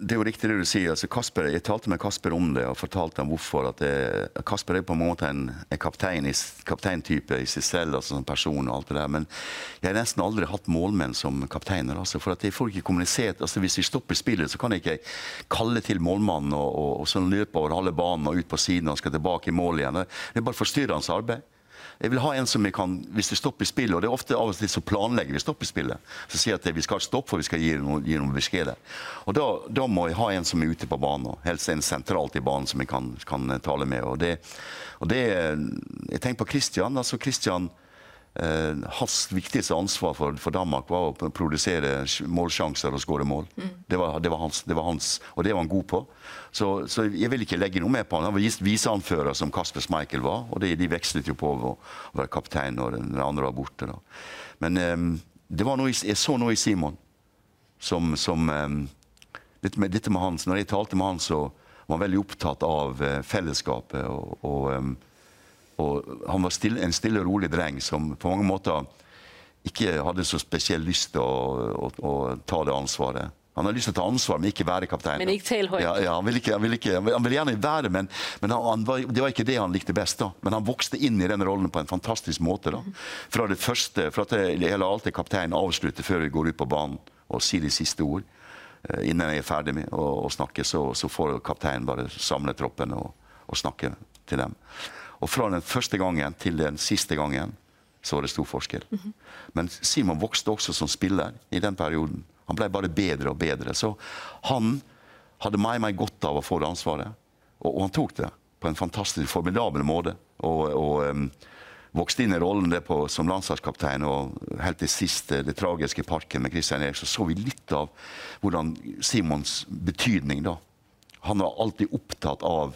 det er jo riktig det du sier. Altså, Kasper, jeg talte med Kasper om det og fortalte ham hvorfor. at det, Kasper er på en måte en, en kaptein kapteintype i seg selv, altså som person. og alt det der, Men jeg har nesten aldri hatt målmenn som kapteiner. Altså, for at jeg får ikke kommunisert. altså Hvis vi stopper spillet, så kan jeg ikke kalle til målmannen og, og, og sånn løpe over halve banen og ut på siden og skal tilbake i mål igjen. Det er bare forstyrrende arbeid. Jeg vil ha en som jeg kan, hvis det stopper spillet, og det er ofte av og til så planlegger vi stopper spillet, så sier jeg at vi skal stoppe, for vi skal gi noen, gi noen. Og da, da må jeg ha en som er ute på banen, helst en sentralt i banen som jeg kan, kan tale med. Og det, og det, jeg tenker på Christian. altså Christian hans viktigste ansvar for, for Danmark var å produsere målsjanser og skåre mål. Det, var, det, var hans, det var hans, og det var han god på. Så, så jeg vil ikke legge noe mer på han. Han var vis- viseanfører som Kasper Schmeichel var, og de, de vekslet jo på å, være kaptein når den, andre var borte. Da. Men eh, det var noe, jeg så noe i Simon som, som eh, dette, med, dette med han, Når jeg talte med han, så var han veldig opptatt av eh, fellesskapet. og, og eh, og han var stille, en stille og rolig dreng som på mange måter ikke hadde så spesiell lyst til å, å, å ta det ansvaret. Han hadde lyst til å ta ansvar, men ikke være kaptein. Men ikke. Ja, ja, han, ville ikke, han, vil ikke, han vil gjerne være men, men han, var, det var ikke det han likte best. da. Men han vokste inn i den rollen på en fantastisk måte. da. Fra det første, fra at hele alltid kapteinen avslutter før vi går ut på banen og sier de siste ord. Eh, Innen jeg er ferdig med å, å snakke, så, så får kapteinen bare samle troppen og, og snakke til dem. Og fra den første gangen til den siste gangen så var det stor forskjell. Men Simon vokste også som spiller i den perioden. Han ble bare bedre og bedre. Så han hadde meg meg godt av å få det ansvaret. Og, og han tok det på en fantastisk, formidabel måte. Og, og um, vokste inn i rollen det på, som landslagskaptein. Og helt til sist, det tragiske parken med Christian Eriksen så så vi litt av hvordan Simons betydning da. Han var alltid opptatt av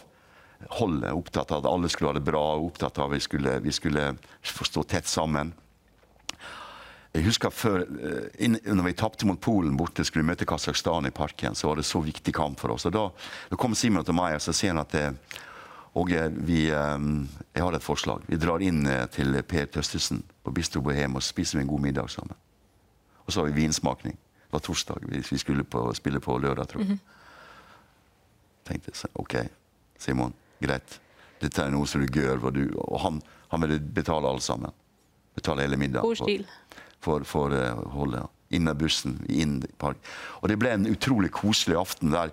holdet, opptatt av at alle skulle ha det bra, opptatt av at vi skulle, vi skulle få stå tett sammen. Jeg husker før, eh, inn, når vi tapte mot Polen borte, skulle vi møte Kasakhstan i parken, så var det så viktig kamp for oss. Og Da, da kom Simon til meg og så sier han at det, og vi, eh, jeg har et forslag. Vi drar inn eh, til Per Tøstesen på Bistro Bohem og spiser en god middag sammen. Og så har vi vinsmakning. Det var torsdag. Vi, vi skulle på, spille på lørdag, tror jeg. Mm -hmm. tenkte OK, Simon, greit. Dette er noe som du gjør. Og, du, og han, han ville betale alle sammen. Betale hele middagen. For, for, for uh, holdet. Inn av bussen, inn i park. Og det ble en utrolig koselig aften der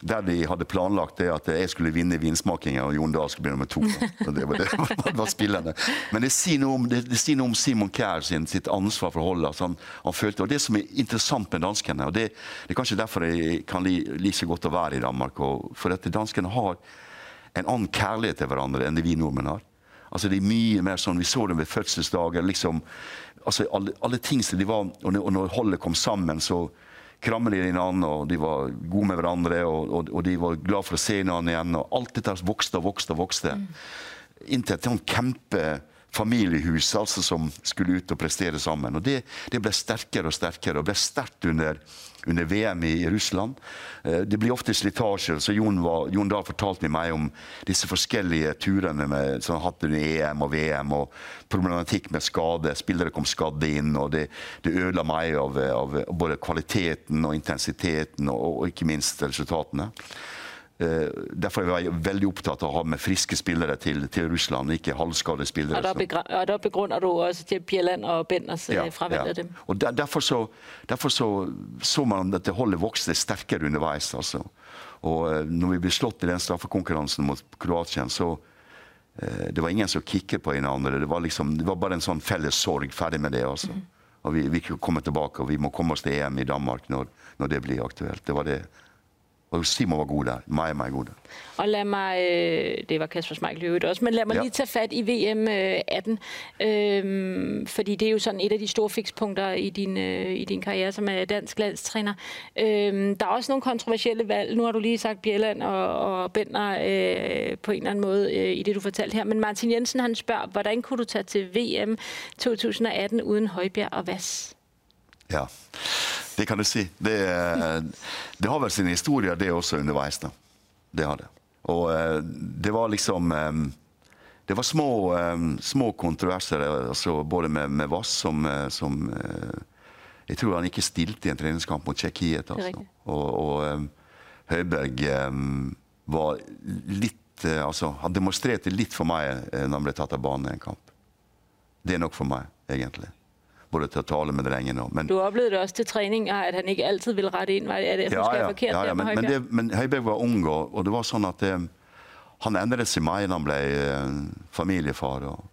der de hadde planlagt det at jeg skulle vinne vinsmakingen og Jon Dahl skulle bli nummer to. Og det var, det, det var spillende. Men det sier noe om, det, det sier noe om Simon Kjær sin, sitt ansvar for holdet. Altså han, han, følte, og Det som er interessant med danskene, og det, det er kanskje derfor jeg kan like godt å være i Danmark, og, for at danskene har en annen kjærlighet til hverandre enn det vi nordmenn har. Altså det er mye mer sånn, Vi så det ved fødselsdager. liksom, altså Alle, alle ting som de var, og når holdet kom sammen, så krammet de hverandre, og de var gode med hverandre, og, og, og, de var glad for å se hverandre igjen. og Alt dette vokste og vokste og vokste. Mm. Inntil et sånt kjempe familiehus altså, som skulle ut og prestere sammen. Og Det, det ble sterkere og sterkere, og ble sterkt under, under VM i, Russland. Eh, det blir ofte slitasje. så Jon, var, Jon Dahl fortalte meg om disse forskjellige turene med, som han hatt under EM og VM, og problematikk med skade. Spillere kom skadde inn, og det, det ødela meg av, av, både kvaliteten og intensiteten, og, og ikke minst resultatene. Uh, derfor er jeg veldig opptatt av å ha med friske spillere til, til Russland, ikke halvskadde spillere. Og da, og da begrunner du også til Bjelland og Benders ja, fravalg ja. dem? Og der, derfor, så, derfor så, så, man at det holdet vokste sterkere underveis. Altså. Og uh, når vi ble slått i den straffekonkurransen mot Kroatia, så uh, det var ingen som kikket på hverandre. Det, var liksom, det var bare en sånn felles sorg. Ferdig med det. altså. Mm. Og vi, vi kommer tilbake, og vi må komme oss til EM i Danmark når, når det blir aktuelt. Det var det og Simon var god der. Meget, meget god der. Og lad mig, øh, det var Kasper Schmeichel øvrigt også, men lad mig ja. lige tage fat i VM 18, øhm, fordi det er jo sådan et af de store fikspunkter i din, øh, i din karriere som er dansk landstræner. Øhm, der er også nogle kontroversielle valg. Nu har du lige sagt Bjelland og, og Bender øh, på en eller anden måde øh, i det, du fortalte her. Men Martin Jensen han spørger, hvordan kunne du tage til VM 2018 uden Højbjerg og Vass? Ja. Det kan du si. Det, det, har vel sin historie, det også underveis. da. Det har det. Og eh, det var liksom eh, Det var små, eh, små kontroverser, altså både med, med Vass, som, som Jeg tror han ikke stilte i en treningskamp mot Tsjekkiet. Altså. Og, og Høiberg var litt altså, Han demonstrerte litt for meg når han ble tatt av banen i en kamp. Det er nok for meg, egentlig både til å tale med drengene. Men, du opplevde også til trening, at han ikke alltid ville rette inn? Er det ja, ja, forkert ja, ja, men, men, det, men, Høibjerg var ung, og, og, det var sånn at det, eh, han endret seg meg da han ble eh, familiefar. Og,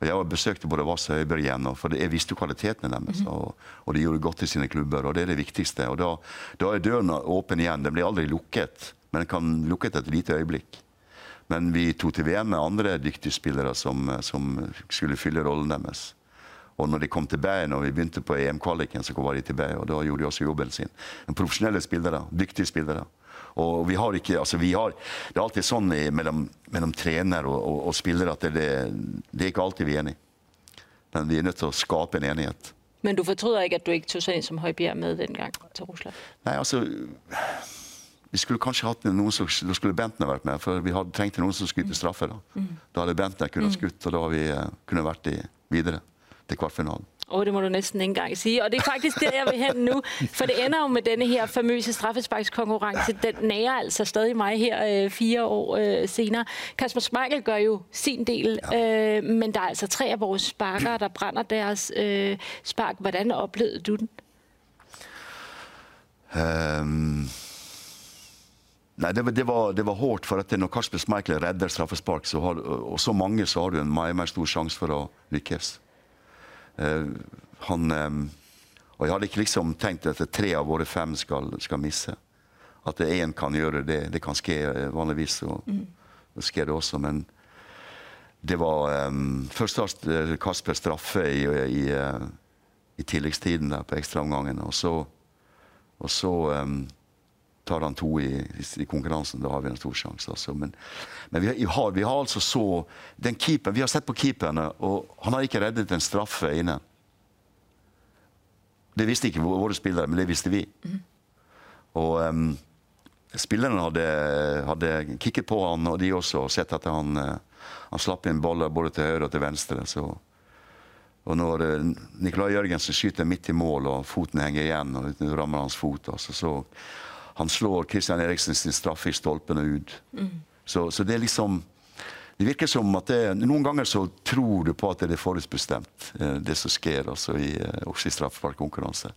og Jeg besøkte både Vass og Høibjerg igjen, for jeg visste kvalitetene deres. -hmm. og, og, de gjorde godt i sine klubber, og det er det viktigste. og Da, da er døren åpen igjen. Den blir aldri lukket, men den kan lukket et lite øyeblikk. Men vi tok til VM med andre dyktige spillere som, som skulle fylle rollen deres. Og når de kom tilbake, når vi begynte på EM-kvaliken, så var de tilbake, og da gjorde de også jobben sin. En profesjonelle spillere, dyktige spillere. Og vi har ikke, altså vi har, Det er alltid sånn i, mellom, mellom, trener og, og, og spiller at det, det, er ikke alltid vi er enige. Men vi er nødt til å skape en enighet. Men du fortryder ikke at du ikke tok sånn som Høibjerg med den gang til Russland? Nei, altså vi skulle kanskje hatt noen som da skulle Bentner vært med, for vi hadde, trengte noen som skjøt straffe. Da. Mm. da hadde Bentner kunnet skutt, og da har vi uh, kunne vært i, videre til kvartfinalen. Oh, det må du nesten ikke engang sige. Og det er faktisk der, jeg vil hen nu. For det ender jo med denne her famøse straffesparkskonkurrence. Den nærer altså stadig mig her øh, fire år øh, senere. Kasper Schmeichel gør jo sin del, ja. øh, men der er altså tre af vores sparkere, der brænder deres øh, spark. Hvordan oplevede du den? Um Nei, det, det, var, det var hårdt. for at Når Kasper Schmeichel redder straffespark, så har, og så mange, så har du en mye meget stor sjanse for å lykkes. Eh, han eh, Og jeg hadde ikke liksom tenkt at tre av våre fem skal, skal misse. At én kan gjøre det. Det kan skje eh, vanligvis, og mm. det skjer det også. Men det var um, først Kasper straffe i, i, i tilleggstiden der på ekstraomgangen. Og så, og så um, tar han to i, i, konkurransen. Da har vi en stor sjanse. Altså. Men, men vi, har, vi, har, altså så den keeper, Vi har sett på keeperne, og han har ikke reddet en straffe inne. Det visste ikke våre spillere, men det visste vi. Og um, spillerne hadde, hadde kikket på han, og de også sett at han, uh, han slapp inn baller både til høyre og til venstre. Så. Og når uh, Nicolai Jørgensen skyter midt i mål, og foten henger igjen, og rammer hans fot, altså, så han slår Christian Eriksen sin straffe i stolpene ut. Mm. Så, så det er liksom det virker som at det, Noen ganger så tror du på at det er forutbestemt, eh, det som skjer altså i, eh, også i straffesparkkonkurranse.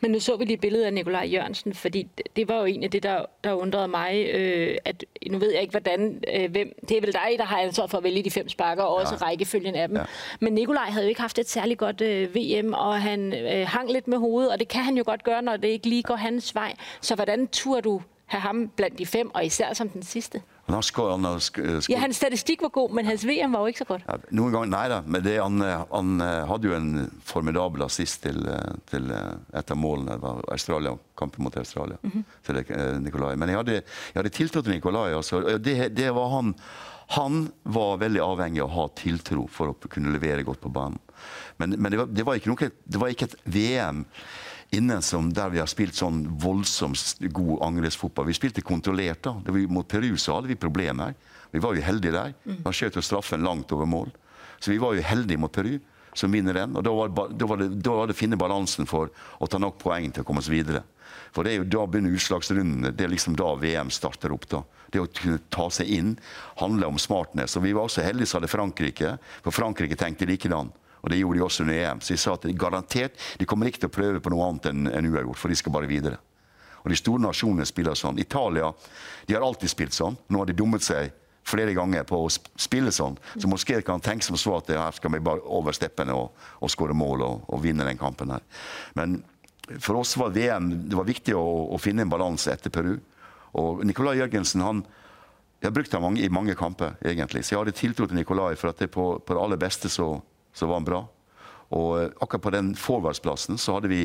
Men nå så vi de bildene av Nicolai Jørgensen, fordi det var jo en av det, der, der undrede meg. Øh, at, nå vet jeg ikke, hvordan, øh, hvem, Det er vel deg der har ansvar for å velge de fem sparker, og også ja. rækkefølgen av dem. Ja. Men Nicolai hadde jo ikke hatt et særlig godt øh, VM, og han øh, hang litt med hodet, og det kan han jo godt gjøre når det ikke lige går hans vei. Så hvordan tur du ha ham blant de fem, og især som den siste? Han skår, han skår. Ja, Hans statistikk var god, men hans VM var jo ikke så godt. Ja, noen ganger, Nei da, men det, han, han, eh, hadde jo en formidabel assist til, til et av målene. Var Australia, kampen mot Australia. Mm -hmm. til Nikolai. Men jeg hadde, jeg hadde tiltro til Nikolai. Altså. Det, det, var han han var veldig avhengig av å ha tiltro for å kunne levere godt på banen. Men, men det, var, det, var, ikke noe, det var ikke et VM inne som der vi har spilt sånn voldsomt god angrepsfotball. Vi spilte kontrollert. da. Det var mot Peru så hadde vi problemer. Vi var jo heldige der. Han mm. skjøt straffen langt over mål. Så vi var jo heldige mot Peru, som vinner den. Og da var, da var det da var det finne balansen for å ta nok poeng til å komme oss videre. For det er jo da begynner utslagsrundene. Det er liksom da VM starter opp. da. Det å kunne ta seg inn handler om smartness. Og vi var også heldige som hadde Frankrike, for Frankrike tenkte likedan. Og Det gjorde de også under EM. Så de sa at de garantert de kommer ikke til å prøve på noe annet enn en uavgjort, for de skal bare videre. Og De store nasjonene spiller sånn. Italia de har alltid spilt sånn. Nå har de dummet seg flere ganger på å spille sånn. Så Moské kan tenke som så at her skal vi bare over steppene og, og skåre mål og, og, vinne den kampen. her. Men for oss var VM det var viktig å, å finne en balanse etter Peru. Og Nicolai Jørgensen han, jeg har brukt ham i mange kamper, egentlig. Så jeg hadde tiltro til Nicolai for at det på, på det aller beste så så var han bra. Og eh, akkurat på den forwardsplassen så hadde vi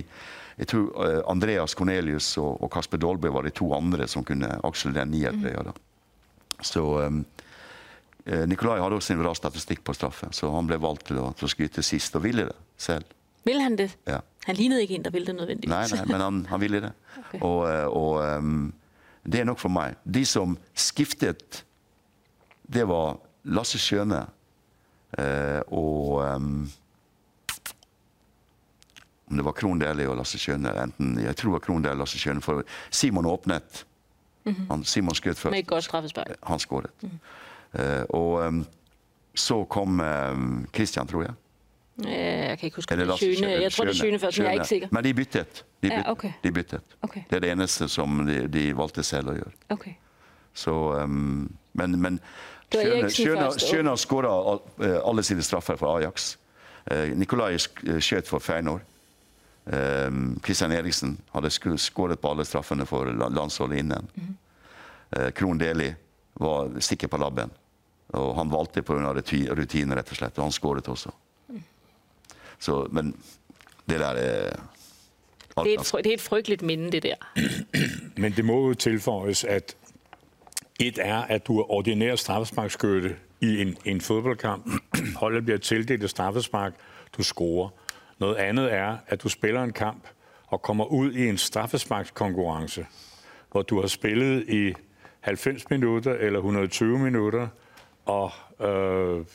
jeg tror eh, Andreas Cornelius og, og Kasper Dolby var de to andre som kunne aksle den niertrøya. Mm. Så um, Nikolai hadde også en bra statistikk på straffe, så han ble valgt til å, til å skyte sist, og ville det selv. Vil han det? Ja. Han lignet ikke en som ville det nødvendigvis. Nei, nei, men han, han ville det. Okay. Og, og um, det er nok for meg. De som skiftet, det var Lasse Skjøne og um, om det var Krohn og Lasse Kjøne enten, Jeg tror det var Krohn og Lasse Kjøne, for Simon åpnet. -hmm. han, Simon skjøt først. Med godt straffespark. Han skåret. Mm uh, og um, så kom um, Christian, tror jeg. Jeg kan ikke huske det. Skjøne. Jeg tror det er Skjøne først, men jeg er ikke sikker. Men de byttet. De, byttet. ja, okay. de byttet. Okay. Det er det eneste som de, de valgte selv å gjøre. Okay. Så, um, men, men Schøner skåra eh, alle sine straffer for Ajax. Eh, Nikolai eh, skjøt for Feyenoord. Kristian Eriksen hadde skåret på alle straffene for landsholdet innen. Mm. Krohn Deli var sikker på labben. Og han valgte pga. rutinen, rett og slett. Og han skåret også. Så, men det der er det er, et, det er et frygtelig minne, det der. Men det må jo tilføjes at et er, at du er ordinær straffesparkskytte i en, en fodboldkamp. Holdet bliver tildelt et straffespark, du scorer. Noget andet er, at du spiller en kamp og kommer ud i en straffesparkskonkurrence, hvor du har spillet i 90 minutter eller 120 minutter, og øh,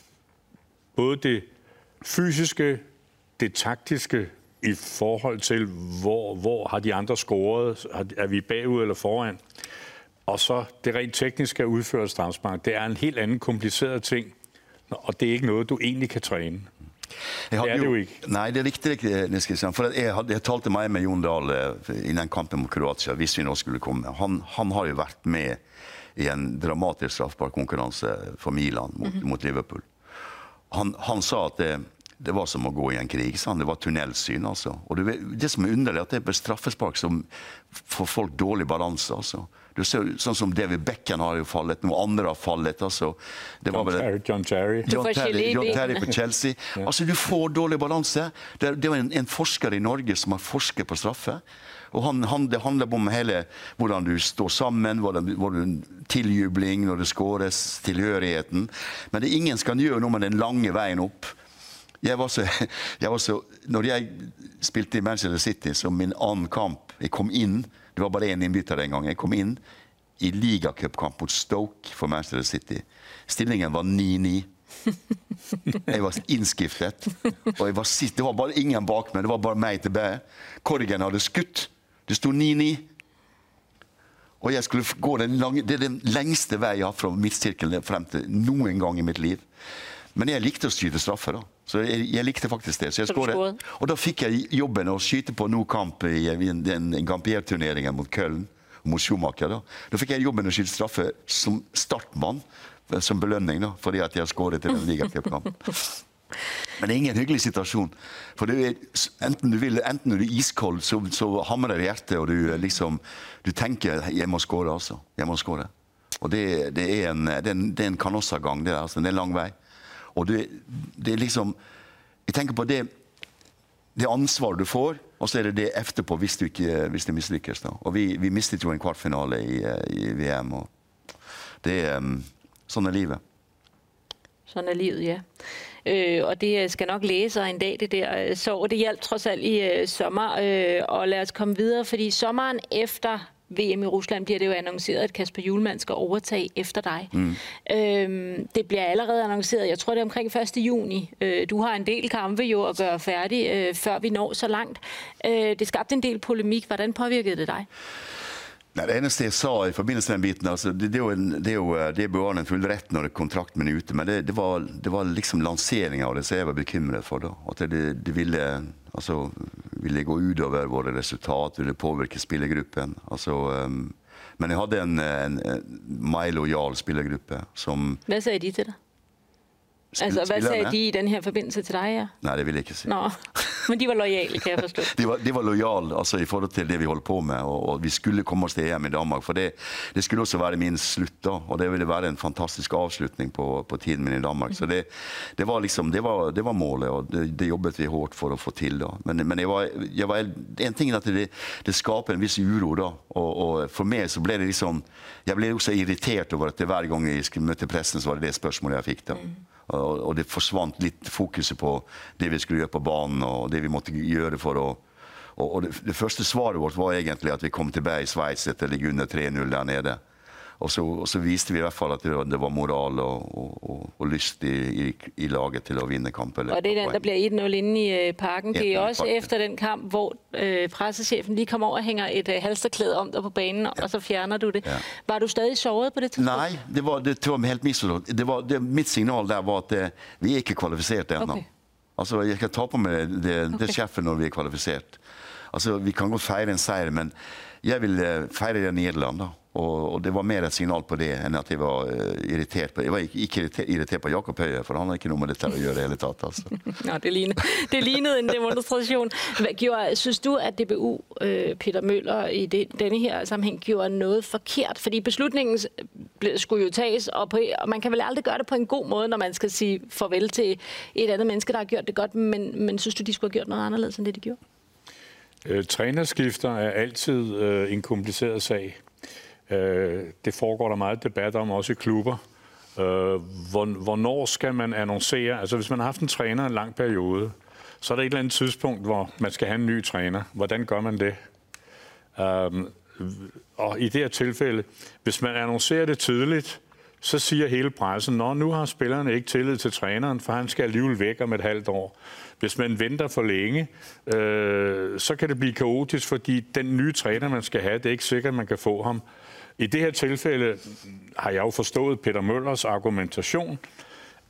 både det fysiske, det taktiske i forhold til, hvor, hvor har de andre scoret, er vi bagud eller foran, og så det rent tekniske at udføre et. Det er en helt anden kompliceret ting, og det er ikke noget, du egentlig kan træne. det er det jo ikke. Nei, det er riktig. Kristian. For jeg, jeg talte meg med Jon Dahl eh, i den kampen mot Kroatia, hvis vi nå skulle komme. Han, han har jo vært med i en dramatisk straffbar konkurranse for Milan mot, mm -hmm. mot Liverpool. Han, han, sa at det, det, var som å gå i en krig. Det var tunnelsyn. altså. Og det, det som er underlig, at det er straffespark som får folk dårlig balanse. altså. Du ser sånn som David Beckham har jo fallet, noen andre har fallet. Altså. Det var John, Terry, John Terry. John Terry, John Terry på Chelsea. Altså, du får dårlig balanse. Det, det var en, en, forsker i Norge som har forsket på straffe. Og han, han, Det handler om hele, hvordan du står sammen, hvordan, hvordan tiljubling når det skåres, tilhørigheten. Men det er ingen som kan gjøre noe med den lange veien opp. Jeg var så, jeg var så, når jeg spilte i Manchester City som min annen kamp. Jeg kom inn, det var bare én innbytter den gangen. Jeg kom inn i ligacupkamp mot Stoke for Manchester City. Stillingen var 9-9. Jeg var innskriftet. Og jeg var sist. Det var bare ingen bak meg, det var bare meg tilbake. Korgen hadde skutt. Det sto 9-9. Og jeg skulle gå den lange, Det er den lengste veien jeg har fra midtsirkelen frem til noen gang i mitt liv. Men jeg likte å skyte straffer. da. Så jeg, jeg, likte faktisk det. Så jeg skåret. Og da fikk jeg jobben å skyte på no kamp i i den Gampier-turneringen mot Köln. Mot Schumacher. Da. da fikk jeg jobben å skyte straffer som startmann som belønning da, fordi at jeg har skåret i den ligacupkampen. Men det er ingen hyggelig situasjon. For er, enten, du vil, enten du er iskold, så, så hamrer hjertet, og du, liksom, du tenker 'jeg må skåre', altså. Jeg må skåre. Og det, det, er en, det, er en, det er en kanossagang. Det, altså. det er en lang vei. Og det, det er liksom Jeg tenker på det, det ansvaret du får, og så er det det etterpå hvis, du hvis det mislykkes. Da. Og vi, vi mistet jo en kvartfinale i, i VM. og det er Sånn er livet. Sånn er livet, ja. Øh, og det skal nok læse en dag, det der øh, sår. Det hjalp trods alt i øh, sommer. Øh, og lad os komme videre, fordi sommeren efter VM i Rusland bliver det jo annonceret, at Kasper Julemand skal overtage efter dig. Mm. Øhm, det bliver allerede annonceret, jeg tror det er omkring 1. juni. Øh, du har en del kampe jo at gøre færdig, øh, før vi når så langt. Øh, det skabte en del polemik. Hvordan påvirkede det dig? Nei, det eneste jeg sa i forbindelse med den biten altså, det, det, er jo det, er jo, det bør en full rett når kontrakten min er ute, men det, det var, det var liksom lanseringa av det som jeg var bekymret for. da. At det, det ville, altså, ville gå utover våre resultat, ville påvirke spillergruppen. Altså, um, men jeg hadde en, en, en mer lojal spillergruppe som Hva sier de til deg? Altså, Hva sier de i denne forbindelse til deg? Ja? Nei, det vil jeg ikke si. Nå. Men de var lojale, kan jeg forstå. de, var, de var lojale altså, i forhold til det vi holdt på med. Og, og vi skulle komme oss til EM i Danmark. For det, det, skulle også være min slutt. da, Og det ville være en fantastisk avslutning på, på tiden min i Danmark. Så det, det var liksom, det var, det var målet, og det, jobbet vi hardt for å få til. da. Men, men jeg var, jeg var, en ting er at det, skaper en viss uro. da, og, og, For meg så ble det liksom Jeg ble også irritert over at hver gang jeg skulle møte pressen, så var det det spørsmålet jeg fikk. da. Mm. Og, det forsvant litt fokuset på det vi skulle gjøre på banen, og det vi måtte gjøre for å og, det, første svaret vårt var egentlig at vi kom tilbake i Sveits etter å ligge under 3-0 der nede. Og så, og så, viste vi i hvert fall at det var, det var moral og, og, og lyst i, i, i, laget til å vinne kampen. Og det er den, der blir 1-0 inne i øh, parken. Det er også etter den kamp hvor øh, pressesjefen lige kommer over og henger et øh, halsterklæde om deg på banen, ja. og så fjerner du det. Ja. Var du stadig såret på det tidspunktet? Nei, det var, det, var helt misforstått. Mitt signal der var at det, vi er ikke kvalifisert ennå. Okay. Altså, jeg skal ta på meg det, det okay. når vi er kvalifisert. Altså, Vi kan godt feire en seier, men jeg vil feire det i Nederland. da. Og, og, det var mer et signal på det enn at jeg var uh, irritert på Jeg var ikke, ikke irritert på Jakob Høie, for han har ikke noe med dette å gjøre i det hele tatt. Altså. ja, det lignet, det lignet en demonstrasjon. Gjorde, synes du at DBU, uh, øh, Peter Møller, i det, denne her sammenheng gjorde noe forkert? Fordi beslutningen skulle jo tages, og, på, og man kan vel aldri gjøre det på en god måte når man skal si farvel til et annet menneske der har gjort det godt, men, men synes du de skulle ha gjort noe annerledes enn det de gjorde? Uh, trænerskifter er altid uh, en kompliceret sag. Øh, det foregår der meget debat om, også i klubber. Øh, hvornår skal man annonsere? Altså hvis man har haft en træner en lang periode, så er det et eller annet tidspunkt, hvor man skal ha en ny træner. Hvordan gjør man det? Um, og i det her tilfælde, hvis man annonserer det tidlig, så siger hele pressen, Nå, nu har spillerne ikke tillid til træneren, for han skal alligevel væk om et halvt år. Hvis man venter for længe, øh, så kan det bli kaotisk, fordi den nye træner, man skal ha, det er ikke sikkert, man kan få ham. I det her tilfælde har jeg jo forstået Peter Møllers argumentation,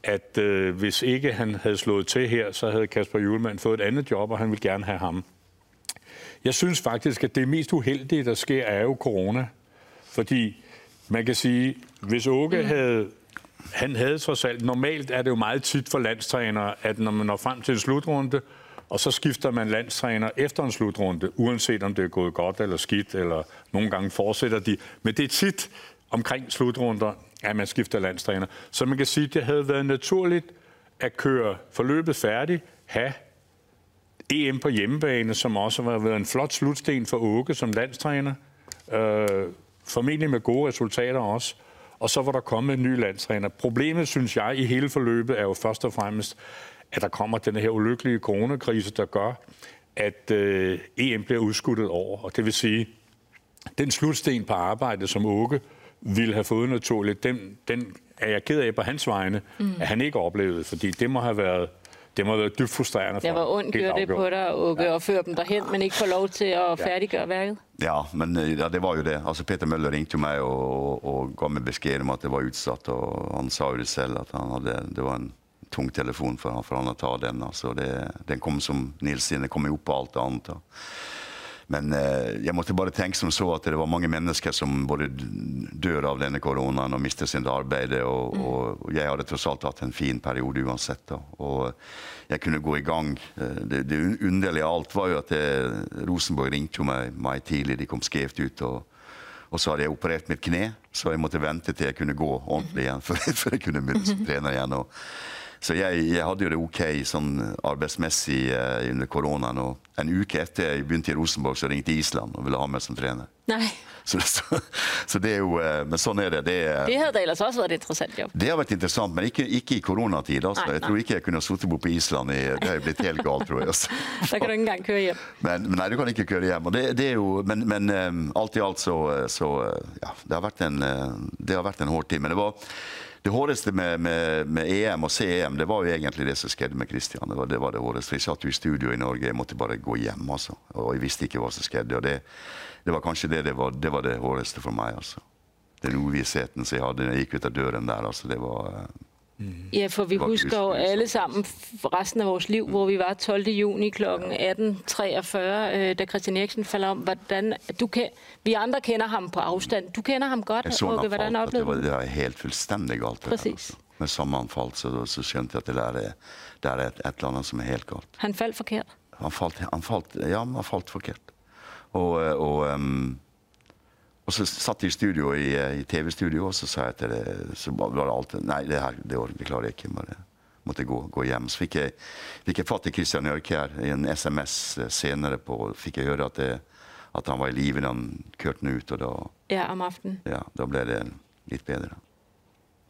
at øh, hvis ikke han havde slået til her, så havde Kasper Julemand fået et andet job, og han ville gerne have ham. Jeg synes faktisk, at det mest uheldige, der sker, er jo corona. Fordi man kan sige, hvis Åke havde han havde trods alt, normalt er det jo meget tit for landstrænere, at når man når frem til en slutrunde, og så skifter man landstræner efter en slutrunde, uanset om det er gået godt eller skidt, eller nogle gange fortsætter de. Men det er tit omkring slutrunder, at man skifter landstræner. Så man kan at det havde været naturligt at køre forløbet færdigt, have EM på hjemmebane, som også har været en flot slutsten for Åke som landstræner. Øh, formentlig med gode resultater også. Og så var der kommet en ny landstræner. Problemet, synes jeg, i hele forløbet er jo først og fremmest, at der kommer den her ulykkelige coronakrise, der gør, at øh, EM bliver udskudt over. Og det vil sige, den slutsten på arbejdet, som Åke ville have fået naturligt, den, den er jeg ked af på hans vegne, mm. at han ikke oplevede, fordi det må have været det må have været dybt frustrerende for Det var ondt gjort det på dig, Åke, ja. og føre dem derhen, men ikke få lov til at færdiggøre værket. Ja, men ja, det var jo det. Altså, Peter Møller ringte jo meg og, og, og ga meg beskjed om at det var utsatt. og Han sa jo det selv, at hadde, det var en tung telefon for, for han å ta den. Altså, det, den kom som Nils sine kom jo på alt annet. Da. Men eh, jeg måtte bare tenke som så at det var mange mennesker som både dør av denne koronaen og mister sitt arbeid. Og, mm. og, jeg hadde tross alt hatt en fin periode uansett. Da. Og jeg kunne gå i gang. Eh, det, det underlige av alt var jo at det, Rosenborg ringte meg, meg tidlig. De kom skjevt ut. og og så hadde jeg operert mitt kne, så jeg måtte vente til jeg kunne gå ordentlig igjen. før jeg kunne begynne som trener igjen. Og så jeg, jeg, hadde jo det ok sånn arbeidsmessig eh, under koronaen. Og en uke etter jeg begynte i Rosenborg, så ringte Island og ville ha meg som trener. Nei. Så, så, så, det er jo eh, Men sånn er det. Det, det hadde ellers også vært interessant jobb. Det har vært interessant, men ikke, ikke i koronatid. Altså. Nei, jeg tror ikke jeg kunne sittet på Island. I, det har blitt helt galt, tror jeg. Altså. Da kan du engang køre hjem. Men, men, nei, du kan ikke køre hjem. Det, det jo, men, men um, alt i alt så, så ja, det har, vært en, det har vært en hård tid. Men det var det hårdeste med, med, med, EM og CEM det var jo egentlig det som skjedde med Kristian. Det var det, var det hårdeste. Jeg satt jo i studio i Norge, jeg måtte bare gå hjem. altså. Og jeg visste ikke hva som skjedde. og Det, det var kanskje det det var, det var det hårdeste for meg. altså. Den uvissheten som jeg hadde når jeg gikk ut av døren der. altså det var... Mm. Ja, for vi husker jo alle sammen resten af vores liv, hvor vi var 12. juni kl. 18.43, øh, da Christian Eriksen falder om. Hvordan, du kan, vi andre kender ham på afstand. Du kender ham godt, Åke. Hvordan oplevede du det? Det var helt fuldstændig galt. Det Præcis. altså. Med sammenfald, så, så skjønte jeg at det der er, der er et, et eller annet som er helt galt. Han faldt forkert? Han faldt, han faldt, ja, han faldt forkert. Og, og um, og så satt jeg i studio i, i TV-studio, og så sa jeg til det så var det alt Nei, det her det, det klarer jeg ikke. Bare måtte gå, gå hjem. Så fikk jeg, fikk jeg fatt i Christian Ørkjær i en SMS senere på fikk jeg høre at, det, at han var i live da han kjørte den ut. og da, Ja, om aftenen. Ja, da ble det litt bedre.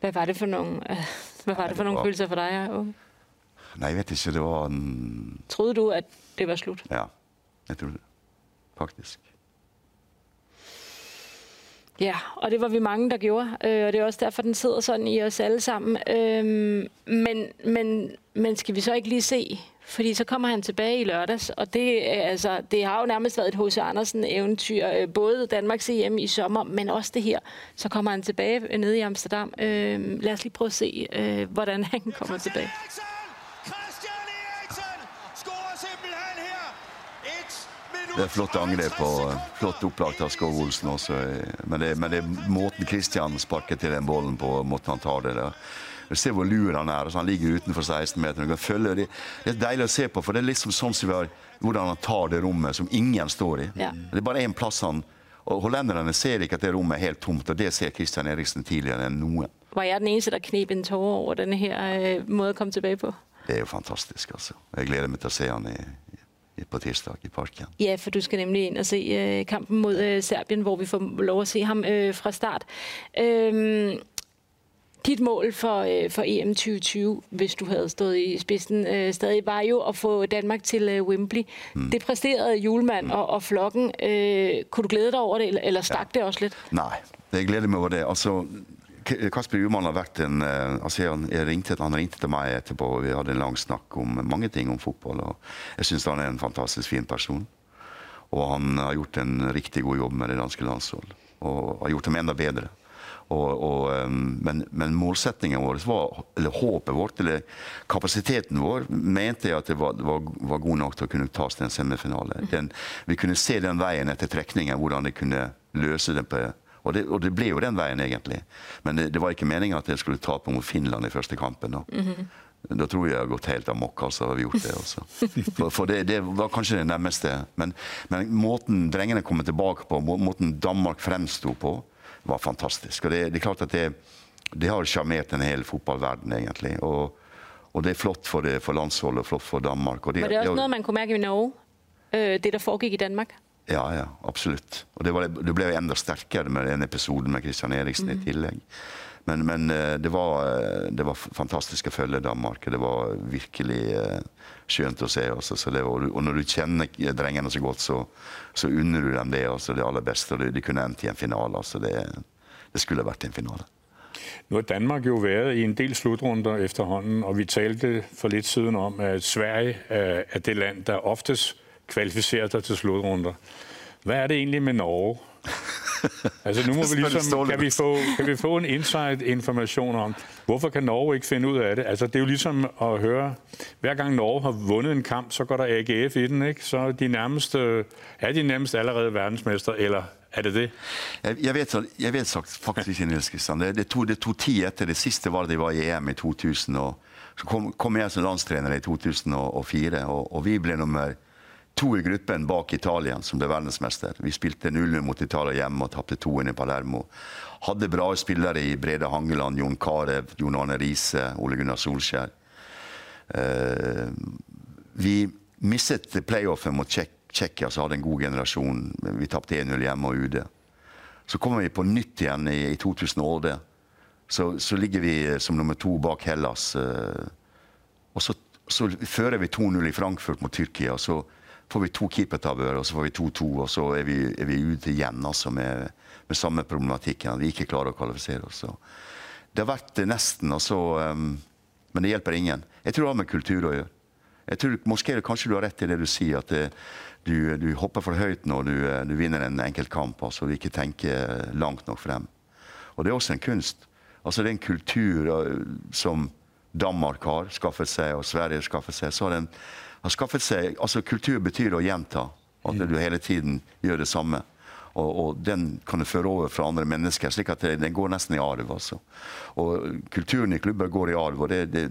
Hva var det for noen, hva var det for noen følelser for deg? Nei, jeg vet ikke. Det var en Trodde du at det var slutt? Ja, jeg trodde det. Faktisk. Ja, og det var vi mange, der gjorde, øh, og det er også derfor, den sidder sådan i os alle sammen. men, men, men skal vi så ikke lige se, fordi så kommer han tilbage i lørdags, og det, altså, det har jo nærmest været et H.C. Andersen-eventyr, øh, både Danmarks EM i sommer, men også det her. Så kommer han tilbage nede i Amsterdam. lad os lige prøve at se, øh, hvordan han kommer tilbage. Det er flott angrep og flott opplagt av Skov Olsen også. Men det, men det er måten Kristian sparker til den bollen på, måten han tar det der. Se hvor lur han er. Altså han ligger utenfor 16-meteren. Det. det er deilig å se på, for det er liksom sånn som vi har, hvordan han tar det rommet som ingen står i. Ja. Det er bare én plass han og Hollenderne ser ikke at det rommet er helt tomt, og det ser Kristian Eriksen tidligere enn noen. Var jeg den eneste som knep en tåre over denne her øh, måten å komme tilbake på? Det er jo fantastisk, altså. Jeg gleder meg til å se han i, på tirsdag i parken. Ja, for du skal nemlig inn og se øh, kampen mot øh, Serbien, hvor vi får lov å se ham øh, fra start. Øhm, dit mål for, for EM 2020, hvis du hadde stået i spidsen øh, stadig, var jo at få Danmark til Wembley. Mm. Det præsterede Julemann mm. og, og flokken. Kunne du glæde deg over det, eller, stakk stak ja. det også litt? Nei, jeg gleder meg over det. Altså, Kasper Uman har vært en eh, altså han, ringte, Han ringte til meg etterpå, og vi hadde en lang snakk om mange ting om fotball. og Jeg syns han er en fantastisk fin person. Og han har gjort en riktig god jobb med det danske landsholdet. Og har gjort dem enda bedre. Og, og, eh, men, men, målsettingen vår, var, eller håpet vårt, eller kapasiteten vår, mente jeg at det var, var, var god nok til å kunne tas til en semifinale. Den, vi kunne se den veien etter trekningen, hvordan de kunne løse det på og det, og det, ble jo den veien, egentlig. Men det, det var ikke meningen at jeg skulle tape mot Finland i første kampen. Da, mm -hmm. da tror jeg jeg har gått helt amok, altså. Har vi gjort det, altså. For, for det, det, var kanskje det nærmeste. Men, men måten drengene kom tilbake på, måten Danmark fremsto på, var fantastisk. Og det, det er klart at det, det har sjarmert en hel fotballverden, egentlig. Og, og det er flott for, det, for landsholdet og flott for Danmark. Og det, var det også noe man kunne merke i Norge, øh, det der foregikk i Danmark? Ja, ja, absolutt. Og det, var, det ble jo enda sterkere med den episoden med Christian Eriksen mm. i tillegg. Men, men det, var, det, var, fantastisk å følge Danmark. Det var virkelig skjønt å se. Også, var, og når du kjenner drengene så godt, så, så unner du dem det. Også, det aller beste. Og de kunne endt i en finale. Altså, det, det skulle vært en finale. Nu har Danmark jo været i en del slutrunder efterhånden, og vi talte for lidt siden om, at Sverige er det land, der oftest kvalificerer sig til slutrunder. Hvad er det egentlig med Norge? altså nu må vi ligesom, kan vi, få, kan vi få en insight-information om, hvorfor kan Norge ikke finde ud af det? Altså det er jo ligesom at høre, hver gang Norge har vundet en kamp, så går der AGF i den, ikke? Så de nærmeste, er de nærmest allerede verdensmester, eller er det det? Jeg, jeg, vet, jeg vet, faktisk ikke, Nils Kristian. Det, det, tok, det tok tid etter. Det siste var det de var i EM i 2000. Og så kom, kom jeg som landstrener i 2004, og, og vi ble nummer to i gruppen bak Italien, som ble verdensmester. Vi spilte 0-0 mot Italia hjemme og tapte 2-1 i Palermo. Hadde bra spillere i Brede Hangeland, Jon Carew, Jon Arne Riise, Ole Gunnar Solskjær. Uh, vi mistet playoffen mot Tsjekkia, som hadde en god generasjon. Vi tapte 1-0 hjemme og UD. Så kommer vi på nytt igjen i, i 2008. Så, så, ligger vi som nummer to bak Hellas. Uh, og så, så fører vi 2-0 i Frankfurt mot Tyrkia. så får vi to keepertabber, og så får vi 2-2, og så er vi, er vi ute igjen altså, med, med, samme problematikken. At vi ikke klarer å kvalifisere oss. Det har vært nesten, altså, um, men det hjelper ingen. Jeg tror det har med kultur å gjøre. Jeg tror Moské, Kanskje du har rett i det du sier, at det, du, du, hopper for høyt når du, du vinner en enkelt kamp. altså Du ikke tenker langt nok frem. Og Det er også en kunst. Altså Det er en kultur uh, som Danmark har skaffet seg, og Sverige har skaffet seg. så har den har skaffet seg altså Kultur betyr å gjenta. At mm. du hele tiden gjør det samme. Og, og, den kan du føre over fra andre mennesker, slik at det, den går nesten i arv. Altså. Og kulturen i klubber går i arv. og det, det,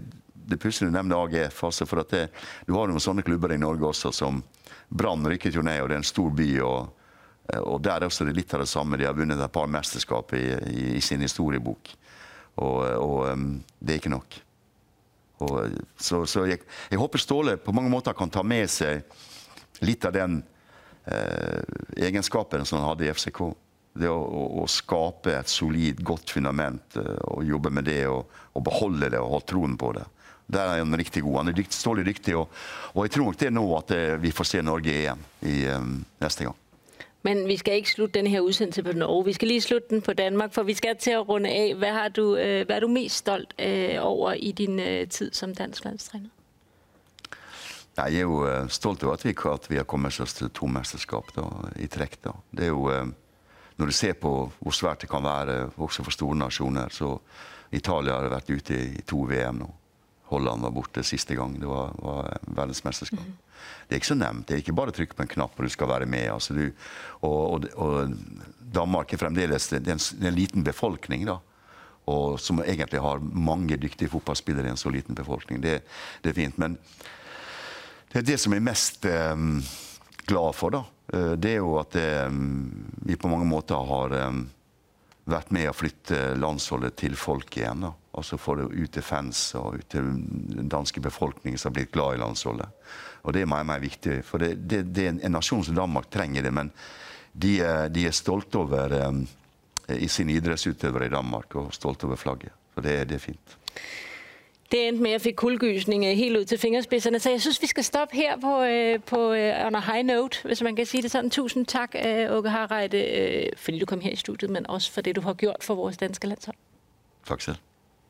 det pussige du nevner AGF. Altså for at det, du har noen sånne klubber i Norge også som Brann rykket jo ned, og det er en stor by. og og Der er det litt av det samme. De har vunnet et par mesterskap i, i, i sin historiebok. Og, og um, det er ikke nok. Og, så, så jeg, jeg, håper Ståle på mange måter kan ta med seg litt av den eh, egenskapen som han hadde i FCK. Det å, å, å skape et solid, godt fundament eh, og jobbe med det og, og, beholde det og ha troen på det. Der er han riktig god. Han er dykt, Ståle dyktig, og, og, jeg tror nok det er nå at det, eh, vi får se Norge igjen i, um, neste gang. Men vi skal ikke slutte denne her udsendelse på Norge. Vi skal lige slutte den på Danmark, for vi skal til at runde af. Hvad, har du, øh, hvad er du mest stolt øh, over i din øh, tid som dansk landstræner? Jeg er jo stolt over at vi, at vi har kommet oss til to mesterskap da, i trekk. Da. Det er jo, uh, når du ser på hvor svært det kan være, også for store nasjoner, så Italia har vært ute i to VM nå. Holland var borte siste gang det var, var verdensmesterskap. Mm. Det er ikke så nevnt. Det er ikke bare å trykke på en knapp og du skal være med. Altså, du, og, og, og, Danmark er fremdeles det er en, det er en liten befolkning, da. Og som egentlig har mange dyktige fotballspillere i en så liten befolkning. Det, det, er fint. Men det er det som jeg er mest um, glad for, da. Eh, det er jo at um, vi på mange måter har um, vært med å flytte landsholdet til folk igjen. da. Altså få det ut til fans og ut til den danske befolkningen som har blitt glad i landsholdet. Og det er meg, meg viktig. For det, det, det, er en nasjon som Danmark trenger det. Men de, de er stolte over um, i sine idrettsutøvere i Danmark og stolte over flagget. Så det, det er fint. Det endte med, at jeg fikk kuldegysning øh, helt ut til fingerspissene, Så jeg synes, vi skal stoppe her på, øh, på uh, on a high note, hvis man kan si det sånn. Tusen takk, uh, Åke Harreide, uh, fordi du kom her i studiet, men også for det, du har gjort for vores danske landshold. Takk selv.